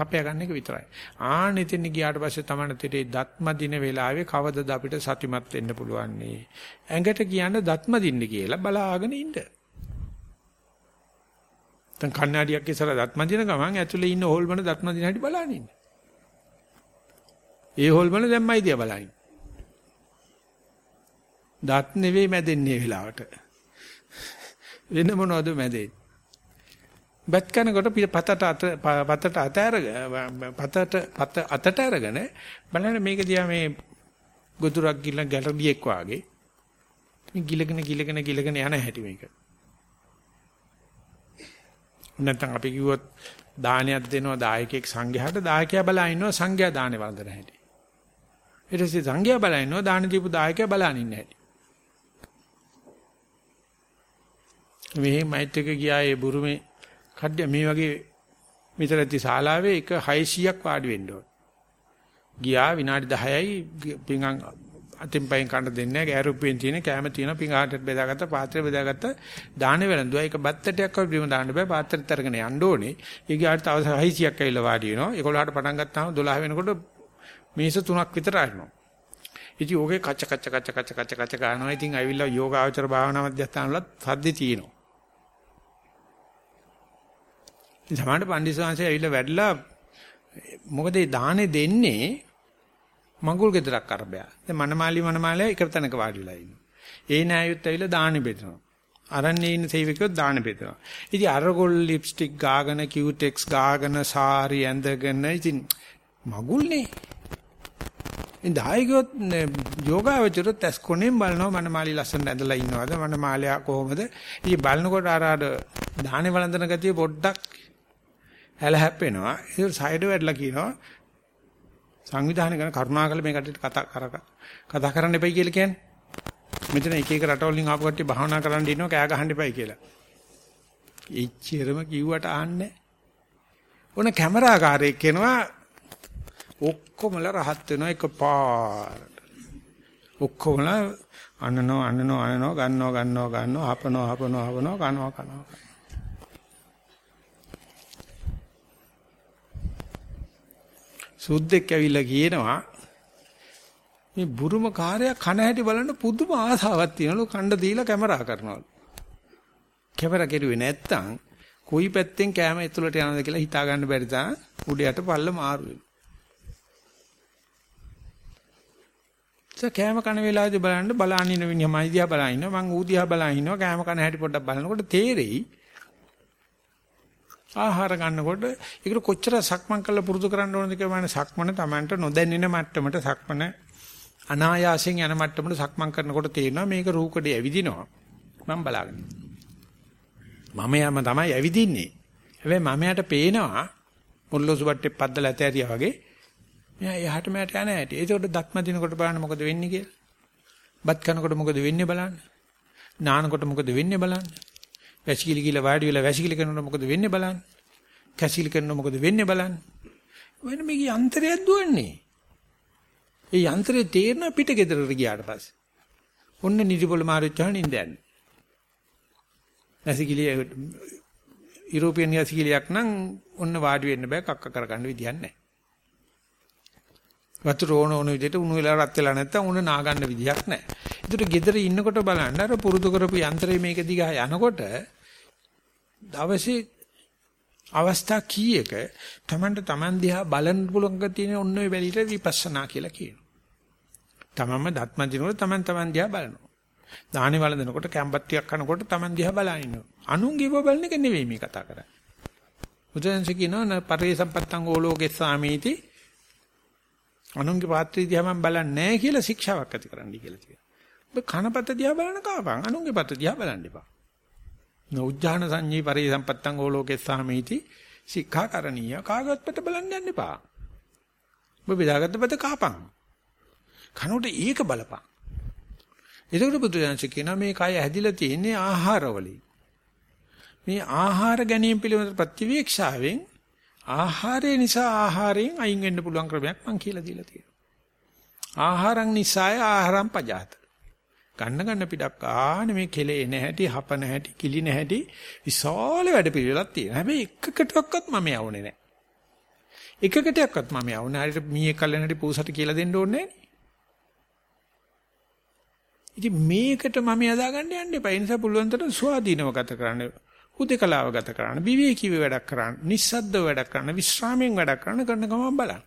සපයා ගන්න එක විතරයි. ආන ඉතින් ගියාට පස්සේ තමයි තේරෙයි දත්ම දින වෙලාවේ කවදද අපිට සතිමත් වෙන්න පුළුවන් නේ. ඇඟට කියන්න දත්ම දින්න කියලා බලාගෙන ඉන්න. දැන් කන්නඩියක් ඉස්සරහ දත්ම දින ගමන් ඇතුලේ ඉන්න හොල්මන දත්ම දින හැටි බලන්න ඉන්න. ඒ හොල්මන දැම්මයි දියා බලන්න. දත් නෙවෙයි මැදෙන්නේ වෙලාවට. වෙන මොනවද මැදෙන්නේ? බත් කනකොට පතට අත පතට අත පතට පත අතට අරගෙන බලන්න මේක දිහා මේ ගොදුරක් ගිල ගැලඩියෙක් වාගේ මේ ගිලගෙන ගිලගෙන ගිලගෙන යන හැටි මේක. නැත්නම් අපි කිව්වොත් දානයක් දෙනවා දායකයෙක් සංඝයාට දායකයා බලා ඉන්නවා සංඝයා දානේ වන්දන හැටි. ඊට පස්සේ සංඝයා බලා ඉන්නවා දාන දීපු දායකයා බලාන ඉන්න හැටි. මෙහි මෛත්‍රික ගියා ඒ බුරුමේ කඩ්ඩ මේ වගේ මෙතන ඇති ශාලාවේ එක 600ක් වාඩි වෙන්න ඕන. ගියා විනාඩි 10යි පිංගන් අතින් පයින් කන්න දෙන්නේ නැහැ. ගෑරුප්පෙන් තියෙන කැම තියෙන පිංගාට බෙදාගත්ත පාත්‍රය බෙදාගත්ත දාන වෙලඳුවා. ඒක බත්තටයක් වගේ බිම දාන්න බෑ. පාත්‍රෙත් අරගෙන යන්න ඕනේ. ඒ ගියාට තව 600ක් ඇවිල්ලා වාඩි වෙනවා. 11ට පටන් ගත්තාම 12 වෙනකොට මිනිස්සු තුනක් විතර ආනවා. ඉතින් ඕකේ කච්ච කච්ච කච්ච කච්ච කච්ච කච්ච ගන්නවා. ඉතින් ඇවිල්ලා යෝගාචර භාවනා මධ්‍යස්ථාන වලත් සද්දේ තියෙනවා. සමහරට පන්දිසාංශය ඇවිල්ලා වැඩලා මොකද ඒ දානේ දෙන්නේ මඟුල් ගෙදරක් අරබයා. දැන් මනමාලි මනමාලය එක තැනක වාඩි වෙලා ඉන්නවා. ඒ නෑයුත් ඇවිල්ලා දානේ බෙදනවා. අරන්නේ ඉන්න සේවකයෝ දානේ බෙදනවා. ඉතින් අරගොල් ලිප්ස්ටික් ගාගෙන කියුටෙක්ස් ගාගෙන සාරි ඇඳගෙන ඉතින් මගුල්නේ. ඉතින් දායකයොත් යෝගාවචරත් ඇස් කොනෙන් බලනවා මනමාලි ලස්සන ඇඳලා ඉන්නවද මනමාලයා කොහොමද? ඉතින් බලනකොට අර අර දානේ වළඳන ගතිය පොඩ්ඩක් හැල හැප්පෙනවා. ඒක සයිඩ් වැඩලා කියනවා සංවිධානය කරන කරුණාකර මේ කටට කතා කරක කතා කරන්න එපයි කියලා කියන්නේ. මෙතන එක එක රටවල් වලින් ආපු කට්ටිය භාවනා කරන්න ඉන්නවා කෑ ගහන්න එපයි කියලා. එච්චරම කිව්වට ආන්නේ. ඕන කැමරාකාරයෙක් කෙනවා ඔක්කොමලා රහත් වෙනවා එකපාරට. ඔක්කොමලා අන්නනෝ අන්නනෝ අන්නනෝ ගන්නෝ ගන්නෝ ගන්නෝ හපනෝ හපනෝ හපනෝ කනවා කනවා. සුද්දෙක් ඇවිල්ලා කියනවා මේ බුරුම කාර්යයක් කන හැටි බලන්න පුදුම ආසාවක් තියෙනලු කණ්ඩ දීලා කැමරා කරනවලු. කැමරා කෙරුවේ නැත්තම් කොයි පැත්තෙන් කැම ඇතුළට යනවද කියලා හිතා ගන්න බැරි තරම් උඩ යට පල්ල මාරු වෙනවා. කෑම කන වෙලාවේදී බලන්න බලන්න ඉන්න මිනිහා මයි දිහා බලන ඉන්නවා මං ඌ දිහා බලන ඉන්නවා කෑම කන හැටි පොඩ්ඩක් බලනකොට තේරෙයි ආහාර ගන්නකොට ඒකට කොච්චර සක්මන් කරලා පුරුදු කරන්න ඕනද කියලා මම සක්මන Tamanට නොදැන්නෙන මට්ටමට සක්මන අනායාසයෙන් යන මට්ටමට සක්මන් කරනකොට තේරෙනවා මේක රූකඩේ ඇවිදිනවා. මම බලාගෙන මම යම තමයි ඇවිදින්නේ. හැබැයි මම යට පේනවා මුල්ලොසු බට්ටේ පද්දලා ඇතෑරියා වගේ මෙයා එහාට මෙහාට යන හැටි. ඒකට දත්ම දිනකොට බලන්න මොකද වෙන්නේ කියලා. බත් කනකොට මොකද වෙන්නේ බලන්න. නානකොට මොකද වෙන්නේ බලන්න. වැසිකිලි කියලා වාඩි වෙලා වැසිකිලි කරනකොට මොකද වෙන්නේ බලන්න. කැසිලි කරනකොට මොකද වෙන්නේ බලන්න. වෙන මේකේ යන්ත්‍රයක් දුවන්නේ. ඒ යන්ත්‍රේ තේරෙන පිට ගෙදරට ගියාට පස්සේ. ඔන්න නිදිපොළ මාරුච්චාන නින්දයන්. වැසිකිලි යුරෝපියන් වැසිකිලියක් නම් ඔන්න වාඩි වෙන්න බෑ කක්ක කරගන්න විදියක් නැහැ. වතුර ඕන ඕන විදිහට උණු වෙලා රත් වෙලා නැත්තම් උණ නාගන්න විදියක් නැහැ. ඒකට ගෙදර ඉන්නකොට බලන්න අර පුරුදු කරපු යන්ත්‍රය මේක දිගා යනකොට දවසේ අවස්ථා කීයක Tamanට Taman දිහා බලන්න පුළුවන් තියෙන ඔන්න ඔය බැලිට විපස්සනා කියලා කියනවා. තමන්ම දත්ම දිනවල Taman Taman දිහා බලනවා. දාහනේ වළඳනකොට කැම්බත් ටිකක් කනකොට Taman දිහා බලන ඉන්නවා. අනුන්ගේ බලන එක නෙවෙයි මේ කතා කරන්නේ. බුදුන්සේ කියනවා පරේ සම්පත්තං ඕලෝකේ සාමීති අනුන්ගේ පාත්‍රය දිහා මම බලන්නේ නැහැ කියලා ශික්ෂාවක් ඇති කරන්නයි කියලා කියනවා. ඔබ කනපත දිහා බලන කාපන් අනුන්ගේ පත දිහා බලන්න එපා. නෝජ්ජාන සංඤී පරි සම්පත්තං ඕලෝකේ සාමීති සික්ඛාකරණීය කාගවත් පැත්ත බලන්න යන්න එපා. ඔබ බෙදාගත්ත පැත්ත කහපන්. කනෝට ඒක බලපන්. එතකොට බුදුදහම කියනවා මේ කය හැදිලා තියෙන්නේ ආහාරවලින්. මේ ආහාර ගැනීම පිළිබඳ ප්‍රතිවීක්ෂාවෙන් ආහාරය නිසා ආහාරයෙන් අයින් වෙන්න පුළුවන් ක්‍රමයක් මම කියලා දීලා තියෙනවා. ආහාරං නිසාය ආහාරං පජාත. ගන්න ගන්න පිටක් ආනේ මේ කෙලේ නැහැටි හපන හැටි කිලි නැහැටි විශාල වැඩ පිළිවෙලක් තියෙනවා. හැබැයි එකකටවත් මම යවුනේ නැහැ. එකකටවත් මම යවුනේ හරියට මීයේ කල්ලන හැටි පූසට කියලා දෙන්න ඕනේ නැහැ. ඉතින් මේකට මම යදාගන්න යන්න එපා. ඒ නිසා පුළුවන් තරම් ස්වාධීනව ගත කරන්න. හුදේකලාව ගත කරන්න. විවේකීව වැඩක් කරන්න. නිස්සද්දව වැඩක් කරන්න. විශ්‍රාමයෙන් වැඩක් කරන්න කරන ගමන් බලන්න.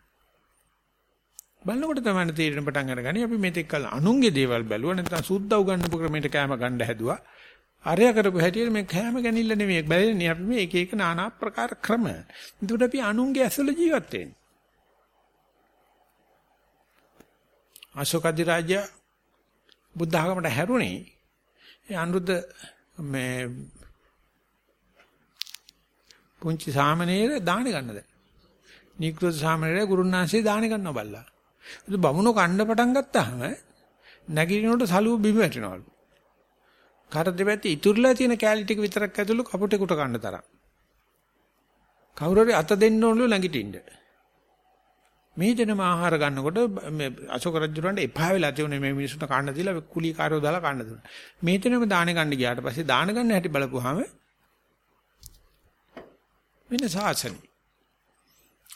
බලනකොට තමයි තේරෙන පටන් අරගන්නේ අපි මෙතෙක් කල අනුන්ගේ දේවල් බැලුවා නැත්නම් සුද්ධ උගන්නපු ක්‍රමයට කැම ගන්න හැදුවා. අරය කරපු හැටියට මේ කැම ගැනිල්ල නෙමෙයි බැලන්නේ අපි මේ එක එක নানা ආකාර ක්‍රම. ඒකට අපි අනුන්ගේ ඇසල ජීවත් වෙන්නේ. අශෝක අධිරාජ්‍ය බුද්ධ ආගමට හැරුණේ ඒ අනුරුද්ධ මේ පුංචි සාමණේර දාන ගන්නද? නිකෘත සාමණේර ගුරුනාංශේ දාන ගන්නව බල්ලා. ඒක බමුණෝ කණ්ඩ පටන් ගත්තාම නැගිටිනකොට සලුව බිම වැටෙනවලු. කර දෙපැත්තේ ඉතුරුලා තියෙන කැලි ටික විතරක් ඇතුළු කපුටෙකුට කන්න තරම්. කවුරු හරි අත දෙන්න ඕනලු නැගිටින්න. මේ දෙනම ආහාර ගන්නකොට මේ අශෝක රජුරන්ට එපා වෙලා තියුනේ මේ මිනිස්සුන්ට කන්න දීලා කුලී කාර්යෝ දාලා කන්න දුන්නා. මේ දෙනම දාන ගන්න ගියාට පස්සේ දාන ගන්න හැටි බලපුවාම වෙන සාසනෙ.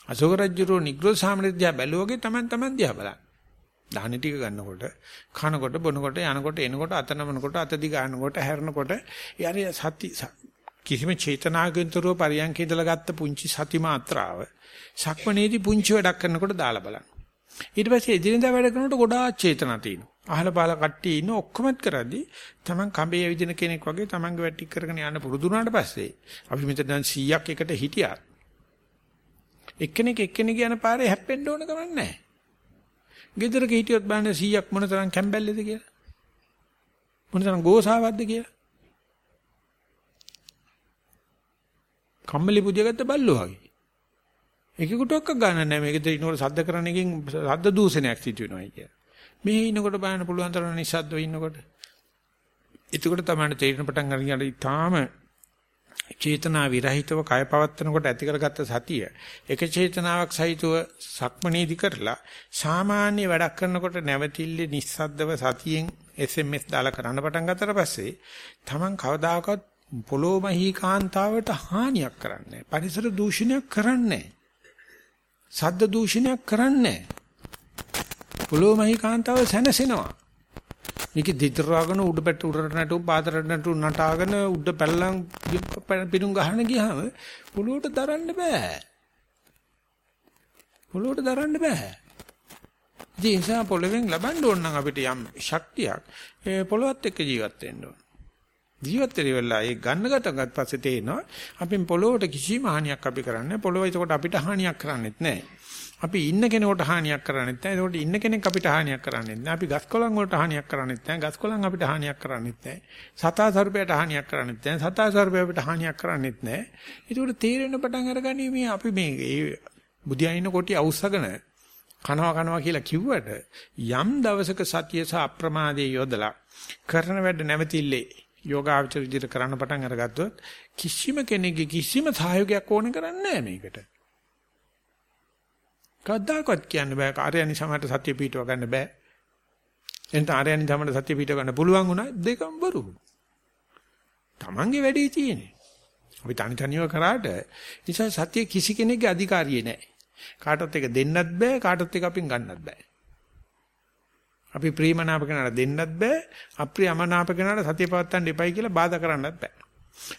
අශෝක රජුරෝ නිග්‍රෝ සාම්‍රාජ්‍ය බැලුවගේ Taman Taman දිහා බලන්න. දාහන ටික ගන්නකොට කනකොට බොනකොට යනකොට එනකොට අත නමනකොට අත දි ගන්නකොට හැරෙනකොට යරි සති කිසිම චේතනාවකින්තරව පරියන්ක ඉඳලා ගත්ත පුංචි සති මාත්‍රාව සක්මනේදී පුංචි වැඩක් කරනකොට දාලා බලන්න. ඊට පස්සේ එදිනෙදා වැඩ කරනකොට ගොඩාක් චේතනා තියෙනවා. අහල බාල කට්ටිය ඉන්න ඔක්කොමත් කරද්දි Taman කඹේ ඇවිදින කෙනෙක් වගේ Tamanගේ වැටි කරගෙන යන්න පුරුදු වුණාට පස්සේ අපි මෙතන දැන් 100ක් එකට හිටියා. එක්කෙනෙක් එක්කෙනෙක් යන පාරේ හැප්පෙන්න ඕන කමක් නැහැ. ගෙදරක හිටියොත් බලන්න 100ක් මොන තරම් කැම්බැල්ලේද කියලා. මොන තරම් ගෝසාවක්ද කියලා. කම්මැලි පුදියගත්ත බල්ලෝ වගේ. එකෙකුට ඔක්ක ගන්න නැහැ මේක දිනවල සද්ද කරන එකෙන් සද්ද දූෂණයක් සිදු වෙනවා කිය. මේ ඉන්නකොට බලන්න පුළුවන් තරම් නිස්සද්දව ඉන්නකොට. එතකොට තමයි තේරෙන පටන් ගන්න ඉතාලම චේතනා විරහිතව කය පවත්නකොට ඇති කරගත්ත සතිය. එක චේතනාවක් සහිතව සක්මනේදි කරලා සාමාන්‍ය වැඩක් කරනකොට නැවතිල්ලේ නිස්සද්දව සතියෙන් SMS දාලා කරන්න පටන් ගත්තට පස්සේ Taman කවදාකවත් පොළොමහී කාන්තාවට හානියක් කරන්නේ පරිසර දූෂණයක් කරන්නේ සද්ද දූෂණයක් කරන්නේ පොළොමහී කාන්තාව සැනසෙනවා. මේක දිතරාගෙන උඩ පැට උඩට නටු පාතරට නටු නටාගෙන උඩ පැල්ලම් පිටුම් ගහන ගියාම පොළොවට දරන්න බෑ. පොළොවට දරන්න බෑ. ඉතින් ඒ නිසා පොළවෙන් ලබන්න ඕන නම් අපිට යම් ශක්තියක් ඒ පොළොවත් එක්ක ජීවත් වෙන්න ඕන. ජීවත් වෙලා ඒ ගන්න ගතගත් පස්සේ තේනවා අපෙන් පොළොවට කිසිම හානියක් අපි කරන්නේ පොළොව ඒකට අපිට හානියක් කරන්නේත් නැහැ. අපි ඉන්න කෙනෙකුට හානියක් කරන්නේත් නැහැ. ඒකට ඉන්න කෙනෙක් අපිට හානියක් කරන්නේත් නැහැ. අපි ගස්කොලන් වලට හානියක් කරන්නේත් නැහැ. ගස්කොලන් අපිට හානියක් කරන්නේත් නැහැ. සතා සර්පයට හානියක් කරන්නේත් නැහැ. සතා සර්පයට හානියක් කරන්නේත් නැහැ. ඒකට තේරෙන පටන් අරගන්නේ මේ අපි මේ ඒ බුදියාින කොටි අවුස්සගෙන කනවා කනවා කියලා කිව්වට යම් දවසක සතිය සහ අප්‍රමාදයේ යොදලා කරන වැඩ නැවතිල්ලේ යෝගාචර විදිහට කරන්න පටන් අරගත්තොත් කිසිම කෙනෙක්ගේ කිසිම සහයෝගයක් ඕන කරන්නේ නැහැ මේකට. කද්දාකවත් කියන්න බෑ කාර්යයන් සමහරට සත්‍ය පිටව ගන්න බෑ. එතන ආර්යයන් සමහරට සත්‍ය පිටව ගන්න පුළුවන් වුණා දෙකම බරු. Tamange වැඩේ තියෙන්නේ. අපි තනි තනිව කරාට නිසා සත්‍ය කිසි කෙනෙක්ගේ අධිකාරියේ නැහැ. කාටවත් එක දෙන්නත් බෑ කාටවත් එක අපින් ගන්නත් බෑ. අපි ප්‍රේමනාප කෙනාට දෙන්නත් බෑ අප්‍රියමනාප කෙනාට සතිය පවත්තන්න එපයි කියලා බාධා කරන්නත් බෑ.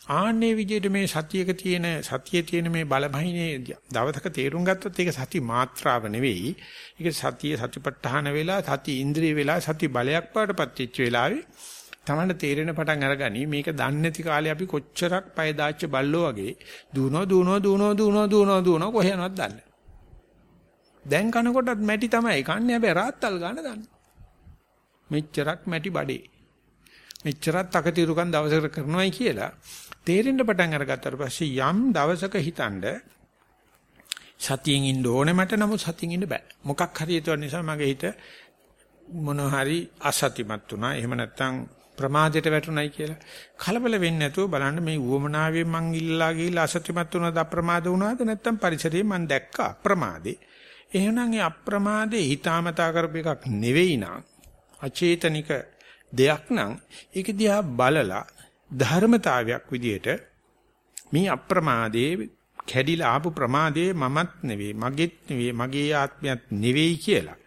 ආන්නේ විදිහට මේ සතියක තියෙන සතියේ තියෙන මේ බලබහිනේ දවසක තේරුම් ගත්තොත් ඒක සති මාත්‍රාව නෙවෙයි. ඒක සතිය සතිපට්ඨාන වෙලා සති ඉන්ද්‍රිය වෙලා සති බලයක් පාටපත් වෙච්ච වෙලාවේ තමන්න තේරෙන පටන් අරගනි මේක දන්නේ නැති කාලේ අපි කොච්චරක් පය දාච්ච බල්ලෝ වගේ දුනෝ දුනෝ දුනෝ දුනෝ දුනෝ දුනෝ කොහේ යනවද දන්නේ. දැන් කනකොටත් මැටි තමයි කන්නේ හැබැයි රාත්තල් ගන්න දන්නේ. මෙච්චරක් මැටි බඩේ. මෙච්චරක් තකතිරුකම් දවසකට කරනවායි කියලා තේරෙන්න පටන් අරගත්තාට පස්සේ යම් දවසක හිතනද සතියෙන් ඉන්න ඕනේ මට නමුත් සතියෙන් ඉන්න බෑ. මොකක් හරි හේතුවක් නිසා මගේ හිත මොන හරි අසතිමත් වුණා. එහෙම නැත්නම් ප්‍රමාදයට වැටුණයි කියලා. කලබල වෙන්නේ නැතුව බලන්න මේ උවමනාවේ මං ඉල්ලා ගිහිල්ලා අසතිමත් වුණාද අප්‍රමාද වුණාද නැත්නම් පරිසරයේ මං දැක්ක අප්‍රමාදේ. එහෙනම් ඒ අප්‍රමාදේ හිතාමතා කරපු එකක් නෙවෙයි නා. අචේතනික දෙයක් නම් ඒක දිහා බලලා ධර්මතාවයක් විදියට මේ අප්‍රමාදේ කැඩිලා ආපු ප්‍රමාදේ මමත් නෙවෙයි මගේත් නෙවෙයි මගේ ආත්මයත් නෙවෙයි කියලා.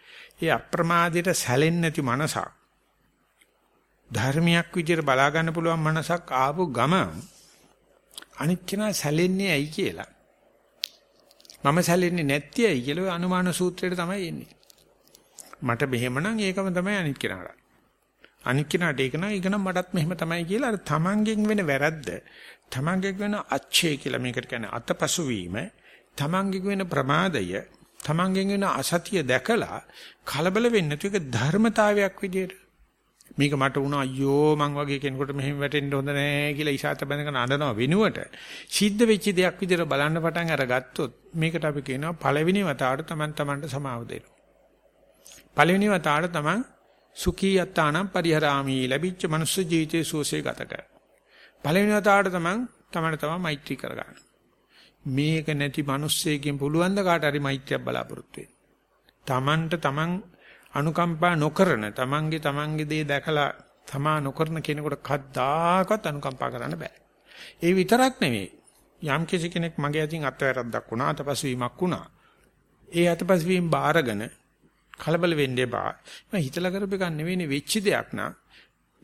ඒ අප්‍රමාදයට සැලෙන්නේ නැති මනසක් ධර්මයක් විදියට බලා ගන්න පුළුවන් මනසක් ආපු ගම අනිත් කෙනා සැලෙන්නේ ඇයි කියලා. මම සැලෙන්නේ නැත්තේ ඇයි කියලා අනුමාන සූත්‍රයට තමයි එන්නේ. මට මෙහෙමනම් ඒකම තමයි අනිත් කෙනාට. අනිත් කෙනාට ඒක නම් ඒක නම් මටත් මෙහෙම තමයි කියලා අර තමන්ගෙන් වෙන වැරද්ද තමන්ගෙන් වෙන අච්චේ කියලා මේකට කියන්නේ අතපසු වීම තමන්ගෙන් වෙන ප්‍රමාදය තමන්ගෙන් වෙන අසතිය දැකලා කලබල වෙන්නේ නැතු එක ධර්මතාවයක් විදියට. මේක මට වුණා අයියෝ මං වගේ කෙනෙකුට මෙහෙම වැටෙන්න හොඳ නෑ කියලා ඉසాత බඳගෙන අඬනවා වෙනුවට. සිද්ධ වෙච්ච දෙයක් විදියට බලන්න පටන් අරගත්තොත් මේකට අපි කියනවා පළවෙනි වතාවට තමන් තමන්ට සමාව දෙනවා. පළවෙනි වතාවට තමන් සුඛී යත්තානම් පරිහරාමි ලැබිච්ච මනුස්ස ජීවිතයේ සුවසේ ගත කර. පළවෙනි වතාවට තමන් තමන්ට තමන් මෛත්‍රී කරගන්න. මේක නැති මිනිස්සෙකින් පුළුවන් ද කාට හරි මෛත්‍රියක් බලාපොරොත්තු වෙන්න. තමන්ට තමන් අනුකම්පා නොකරන තමන්ගේ තමන්ගේ දේ දැකලා තමා නොකරන කෙනෙකුට කද්දාකවත් අනුකම්පා කරන්න බෑ. ඒ විතරක් නෙවෙයි. යම් කෙනෙක් මගේ අතින් අත්වැරද්දක් වුණා අතපසු වීමක් වුණා. ඒ අතපසු වීම බාරගෙන කලබල වෙන්න එපා. මම හිතලා කරපු එකක් නෙවෙයිනේ වෙච්ච දෙයක් නා.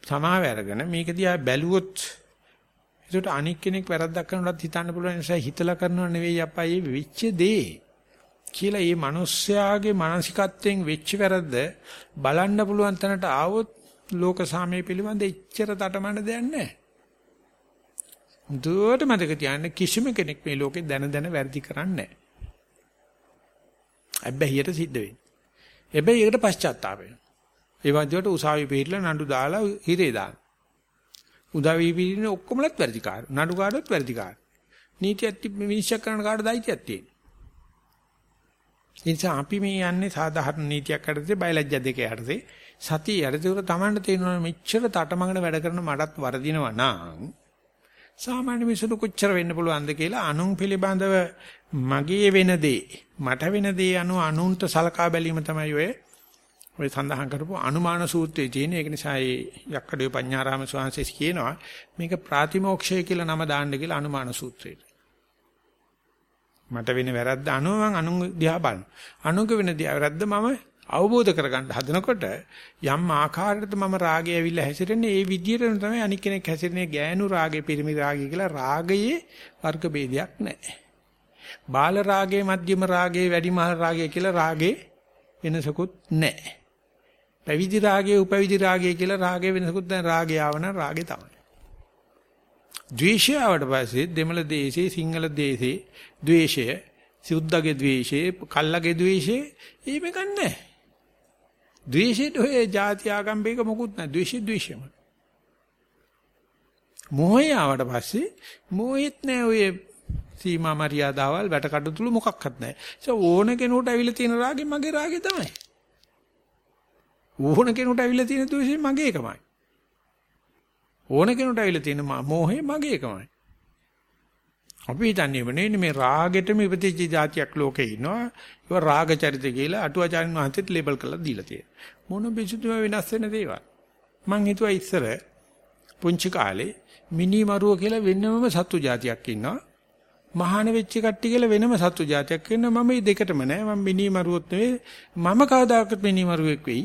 සමාව අරගෙන මේක දිහා බැලුවොත් ඒකට අනික් කෙනෙක් වැරද්දක් කරනවත් හිතන්න පුළුවන් නිසා හිතලා කරනව නෙවෙයි අප්පා මේ වෙච්ච දේ කියලා මේ මිනිස්යාගේ මානසිකත්වයෙන් වෙච්ච වැරද්ද බලන්න පුළුවන් තැනට ආවොත් ලෝක සාමය පිළිබඳ එච්චර තටමඬ දෙයක් නැහැ. දුවට මතක තියාගන්න කිසිම කෙනෙක් මේ ලෝකේ දැන දැන වැරදි කරන්නේ නැහැ. අබ්බැහියට සිද්ධ වෙන්නේ. හැබැයි ඒකට පශ්චාත්තාප වෙනවා. ඒ වගේට උසාවි පිළිලා නඩු දාලා හිරේ දාන. උදාවි පිළිනේ ඔක්කොමලත් වැඩිකාර. නඩු කාඩොත් වැඩිකාර. නීතියක් විනිශ්චය කරන කාට දායිතියක් තියෙනවා. ඒ නිසා අපි මේ යන්නේ සාධාරණ නීතියක් යටතේ බයලජ්‍ය දෙක යටතේ සතිය යටතේ උර තමන්ට තේරෙනවා මෙච්චර තටමඟන වැඩ කරන මටත් වරදිනවා නම් සාමාන්‍ය මිනිසුන්ට කොච්චර වෙන්න පුළුවන්ද කියලා අනුන් පිළිබඳව මගේ වෙන දේ මට වෙන දේ අනුව අනුන්ට සලකා බැලීම තමයි ඔය ඔය සඳහන් කරපු අනුමාන සූත්‍රයේ තියෙන ඒක නිසා ඒ යක්කඩේ පඤ්ඤාරාම ස්වාමීන් කියනවා මේක ප්‍රාතිමෝක්ෂය කියලා නම දාන්න කියලා අනුමාන සූත්‍රයට. මට වෙන වැරද්ද අනුව මං අනුන් දිහා බලන අනුන්ගේ වෙන දිහා වැරද්ද මම අවබෝධ කරගන්න හදනකොට යම් ආකාරයකට මම රාගය ඇවිල්ලා හැසිරෙන්නේ ඒ විදිහටම තමයි අනික් කෙනෙක් හැසිරෙන්නේ ගෑනු රාගය පිරිමි රාගය කියලා රාගයේ වර්ග ભેදයක් නැහැ. බාල රාගයේ මධ්‍යම රාගයේ වැඩිමහල් රාගය කියලා රාගේ වෙනසකුත් නැහැ. පැවිදි රාගයේ උපවිදි රාගයේ කියලා රාගයේ වෙනසකුත් නැහැ. රාගය ආවන රාගේ තමයි. ද්වේෂය ආවට පස්සේ දෙමළ දේශේ සිංහල දේශේ ද්වේෂය සුද්ධගේ ද්වේෂේ කල්ලගේ ද්වේෂේ එහෙම ගන්නෑ. ද්වේෂෙට ඔය ಜಾති ආගම් බේක මොකුත් නැහැ. ද්වේෂෙ ද්වේෂම. මොහේ ආවට පස්සේ මොහෙත් නැහැ ඔය සීමා මරියාදාවල් වැට කඩතුළු මොකක්වත් නැහැ. ඒ ඕන කෙනෙකුට ඇවිල්ලා තියෙන රාගෙ මගේ රාගෙ තමයි. ඕන කෙනෙකුට ඇවිල්ලා තියෙන ද්වේෂෙ මගේ එකමයි. ඕන කෙනෙකුට ඇවිල්ලා තියෙන මොහේ මගේ එකමයි. අපි හිතන්නේ මොනේ මේ රාගෙටම ඉපදිච්ච જાතියක් ලෝකේ ඉන්නවා. ඒවා රාග චරිත කියලා අටුවාචාරින් වහන්සේත් ලේබල් කරලා දීලා තියෙනවා. මොන බිසුතුම වෙනස් වෙන දේවල්. මං හිතුවා ඉස්සර පුංචි කාලේ මිනි මරුව කියලා වෙනම සත්තු જાතියක් ඉන්නවා. මහාන වෙච්ච කට්ටිය කියලා වෙනම සත්තු જાතියක් ඉන්නවා. මම මේ දෙකටම නෑ. මම මිනි මරුවොත් නෙවෙයි. මම කවදාකවත් මිනි මරුවෙක් වෙයි.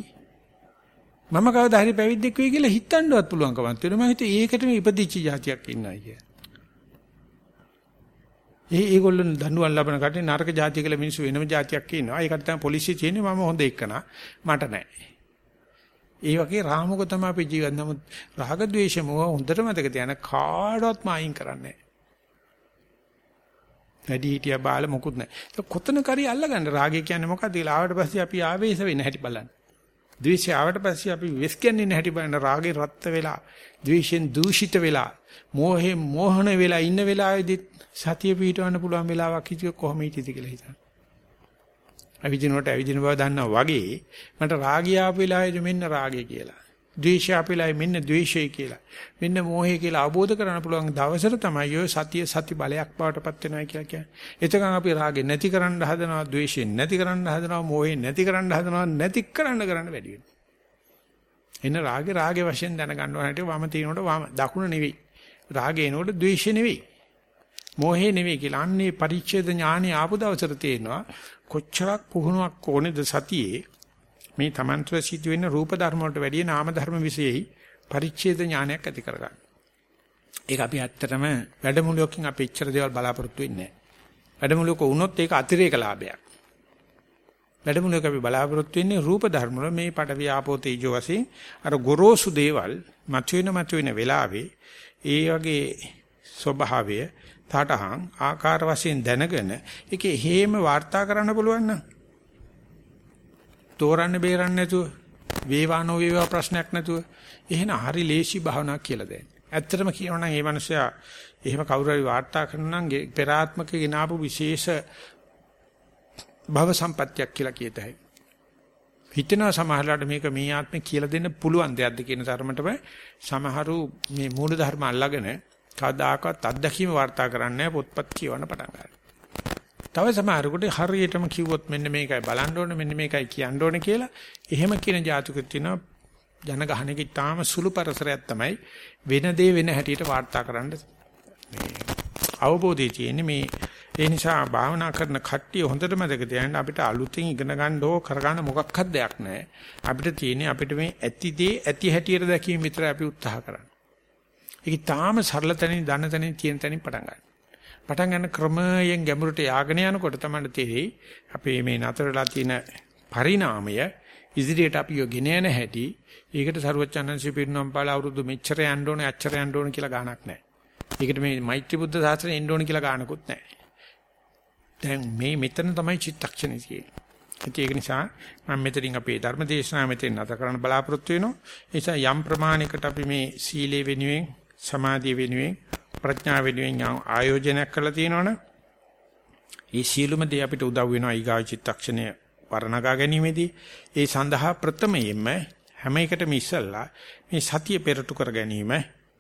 මම කවදා හරි පැවිද්දෙක් වෙයි කියලා හිතන්නවත් පුළුවන් කමක් තියෙනවා. මම හිතුවේ ඒකටම ඉපදිච්ච જાතියක් ඉන්නයි කියලා. ඒ ඒගොල්ලෝ දඬුවම් ලබන කටේ නරක જાතිය කියලා මිනිස්සු වෙනම જાතියක් ඉන්නවා. ඒකට තමයි පොලිසිය කියන්නේ මම හොඳ එක්කන මට නැහැ. ඒ වගේ රාමක තමයි අපේ ජීවිත. නමුත් රාග ద్వේෂ මොහ හොඳට මතක තියාගන්න කාටවත් මායින් කරන්නේ නැහැ. වැඩි හිටියා බාල මොකුත් නැහැ. කොතන කරි අල්ලගන්න රාගය කියන්නේ මොකක්ද කියලා ආවට පස්සේ අපි ආවේශ වෙන්න හැටි බලන්න. ද්වේෂය ආවට පස්සේ අපි වෙස් කියන්නේ නැහැටි බලන රාගේ රත් වෙලා ද්වේෂෙන් දූෂිත වෙලා මෝහයෙන් මෝහන වෙලා ඉන්න වෙලාවේදී සතිය පිටවන්න පුළුවන් වෙලාවක් හිටිය කොහොම හිටියද කියලා හිතන්න. ඇවිදිනකොට ඇවිදින බව දන්නවා වගේ මට රාගය ආපු වෙලාවේදී මෙන්න රාගය කියලා. ද්වේෂය ආපු වෙලාවේ මෙන්න ද්වේෂය කියලා. මෙන්න මෝහය කියලා අවබෝධ කරගන්න පුළුවන් දවසට තමයි ඔය සතිය සති බලයක් බවටපත් වෙනවා කියලා කියන්නේ. එතකන් අපි රාගෙ නැති කරන්න හදනවා, ද්වේෂයෙන් නැති කරන්න හදනවා, මෝහෙන් නැති කරන්න හදනවා, නැති කරන්න කරන්න වැඩි වෙනවා. එන්න රාගේ රාගේ වශයෙන් දැනගන්න ඕන හැටි වම තිනකොට වම දකුණ නෙවෙයි. රාගේ එනකොට ද්වේෂය නෙවෙයි. මෝහේ නෙවෙයි කියලා. අන්නේ පරිච්ඡේද ඥානෙ ආපු දවසට තේනවා කොච්චරක් පුහුණුවක් ඕනේද සතියේ මේ තමන්තර සිද්ධ වෙන රූප ධර්ම වලට වැඩිය නාම ධර්ම විශේෂයි පරිච්ඡේද ඥානයක් ඇති කරගන්න. ඒක අපි ඇත්තටම වැඩමුළුවකින් අපි ඉච්ඡර දේවල් බලාපොරොත්තු වෙන්නේ නැහැ. වැඩමුළුවක වුණොත් ඒක අතිරේක ලාභයක්. වැඩමුළුවක අපි බලාපොරොත්තු වෙන්නේ රූප ධර්ම වල මේ පඩ වියාපෝ තේජෝ වශයෙන් අර ගොරෝසු දේවල් මතුවෙන මතුවෙන වෙලාවේ ඒ වගේ ස්වභාවය තටහන් ආකාර වශයෙන් දැනගෙන ඒකේ හේම වාර්තා කරන්න පුළුවන් නම් තෝරන්න බේරන්න නැතුව වේවානෝ වේවා ප්‍රශ්නයක් නැතුව එහෙනම් හරි ලේසි භාවනාවක් කියලා දෙන්න. ඇත්තටම කියනවා නම් මේ මිනිසයා එහෙම කවුරු හරි වාර්තා කරනවා නම් පෙරාත්මක ගෙනාපු විශේෂ භව සම්පත්තියක් කියලා කියතයි. හිතෙනවා සමහරලාට මේක මේ ආත්මේ කියලා දෙන්න පුළුවන් දෙයක්ද කියන තරමටම සමහරු මේ මූල ධර්ම අල්ලාගෙන කවදාකවත් අත්දැකීම වාර්තා කරන්නේ පොත්පත් කියවන්න පටන් ගන්නවා. තව සමහරකට හරියටම කිව්වොත් මෙන්න මේකයි බලන්න ඕනේ මෙන්න මේකයි කියන්න ඕනේ කියලා. එහෙම කියන જાතිකුත් තියෙනවා. ජනගහණයක ඊටාම සුළු පරිසරයක් තමයි වෙන දේ වෙන හැටියට වාර්තා කරන්න මේ අවබෝධය තියෙන්නේ. මේ ඒ නිසා භාවනා කරන කට්ටිය හොඳට මතක තියාගන්න අපිට අලුතෙන් ඉගෙන ගන්න ඕ කරගන්න මොකක්වත් දෙයක් නැහැ. අපිට තියෙන්නේ අපිට මේ ඇති දේ ඇති හැටියට දැකීම විතරයි අපි උත්සාහ කරන්නේ. ඒක තාම සරල තැනින් දන්න තැනින් තියෙන තැනින් පටන් ගන්න පටන් ගන්න ක්‍රමයෙන් ගැඹුරට යාගෙන යනකොට තමයි තේරෙයි අපේ මේ නතරලා තියෙන පරිණාමය ඉදිරියට අපි යොගෙන යන හැටි ඒකට සරුවචනන්සි පිරිනම් පාල අවුරුදු මෙච්චර යන්න ඕනේ අච්චර යන්න ඕනේ කියලා ගාණක් නැහැ. ඒකට මේ මෛත්‍රී බුද්ධ සාසනය එන්න ඕනේ කියලා ගාණකුත් නැහැ. දැන් මේ මෙතන තමයි චිත්තක්ෂණේ තියෙන්නේ. ඒක නිසා මම මෙතනින් අපේ ධර්ම දේශනාව මෙතෙන් නැත කරන්න බලාපොරොත්තු වෙනවා. ඒ නිසා යම් ප්‍රමාණයකට අපි මේ සීලේ වෙනුවෙන් සමාධිය වෙනුවෙන් ප්‍රඥාව වෙනුවෙන් ආයෝජනයක් කරලා තියෙනවනේ. ඒ සීලුම දේ අපිට උදව් වෙනවා ඊගා චිත්තක්ෂණය වර්ණගා ගැනීමේදී. ඒ සඳහා ප්‍රථමයෙන්ම හැම එකටම ඉස්සල්ලා මේ සතිය පෙරටු කර ගැනීම,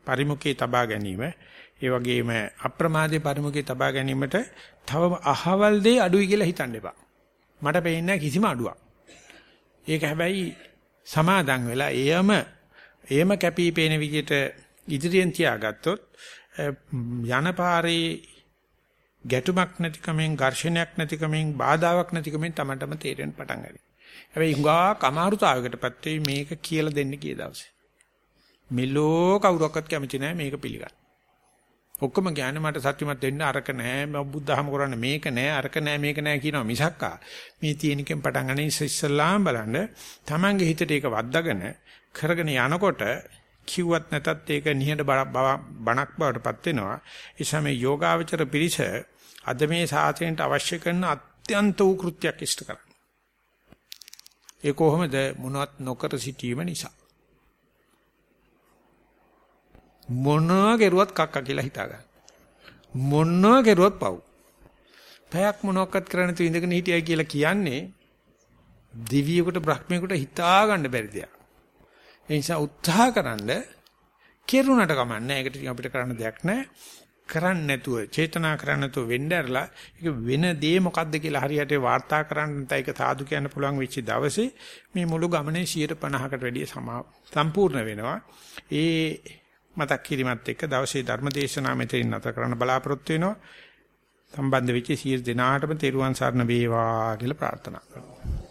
පරිමුඛේ තබා ගැනීම, ඒ වගේම අප්‍රමාදයේ පරිමුඛේ තබා ගැනීමට තව අහවල් දෙය අඩුයි කියලා හිතන්න එපා. මට පේන්නේ කිසිම අඩුවක්. ඒක හැබැයි සමාදන් වෙලා එයම එයම කැපී පේන විදිහට ඉදිරියෙන් තියාගත්තොත් යන පාරේ ගැටුමක් නැතිකමෙන් ඝර්ෂණයක් නැතිකමෙන් බාධාවක් නැතිකමෙන් තමටම තේරෙන්න පටන් ගන්නවා. හැබැයි හුඟා කමාරුතාවයකටපත් වෙයි මේක කියලා දෙන්න කී දවසේ. මෙලෝ කවුරක්වත් කැමති නැහැ මේක පිළිගන්න. ඔක්කොම කියන්නේ මට සත්‍යමත් වෙන්න අරක නැහැ මම බුද්ධහම කරන්නේ මේක නැහැ අරක නැහැ මේක නැහැ කියනවා මිසක්කා මේ තියෙනකෙන් පටන් ගන්න ඉස්සෙල්ලාම බලන්න Tamange හිතට ඒක වද්දාගෙන කරගෙන යනකොට කිව්වත් නැතත් ඒක නිහඬ බණක් බවටපත් වෙනවා ඒ සමේ යෝගාවචර පිරිස අද මේ සාසනයට අවශ්‍ය කරන අත්‍යන්ත වූ කෘත්‍යයක් ඉෂ්ට කරන්නේ ඒ කොහොමද මොනවත් නොකර සිටීම නිසා මොනවා කෙරුවත් කක්ක කියලා හිතා ගන්න. මොනවා කෙරුවත් පව්. පැයක් මොනවත් කරන්න තු ඉඳගෙන හිටියයි කියලා කියන්නේ දිවියෙකුට බ්‍රහ්මයෙකුට හිතා ගන්න බැරි දෙයක්. ඒ නිසා උත්සාහකරනද කෙරුණට කමන්නේ. ඒකට අපිට කරන්න දෙයක් නැහැ. කරන්නේ නැතුව චේතනා කරන්නේ නැතුව වෙන්න ඇරලා ඒක වෙන දේ මොකද්ද කියලා හරියට වාර්තා කරන්න නැත්නම් ඒක සාදු කියන්න පුළුවන් වෙච්ච දවසේ මේ මුළු ගමනේ 150කට වැඩිය සම්පූර්ණ වෙනවා. ඒ මතක් කිරීමත් එක්ක දවසේ ධර්ම දේශනාව මෙතනින් නැත කරන්න බලාපොරොත්තු වෙනවා. සම්බන්ධ වෙච්ච සියලු දෙනාටම තෙරුවන් සරණ වේවා කියලා ප්‍රාර්ථනා කරනවා.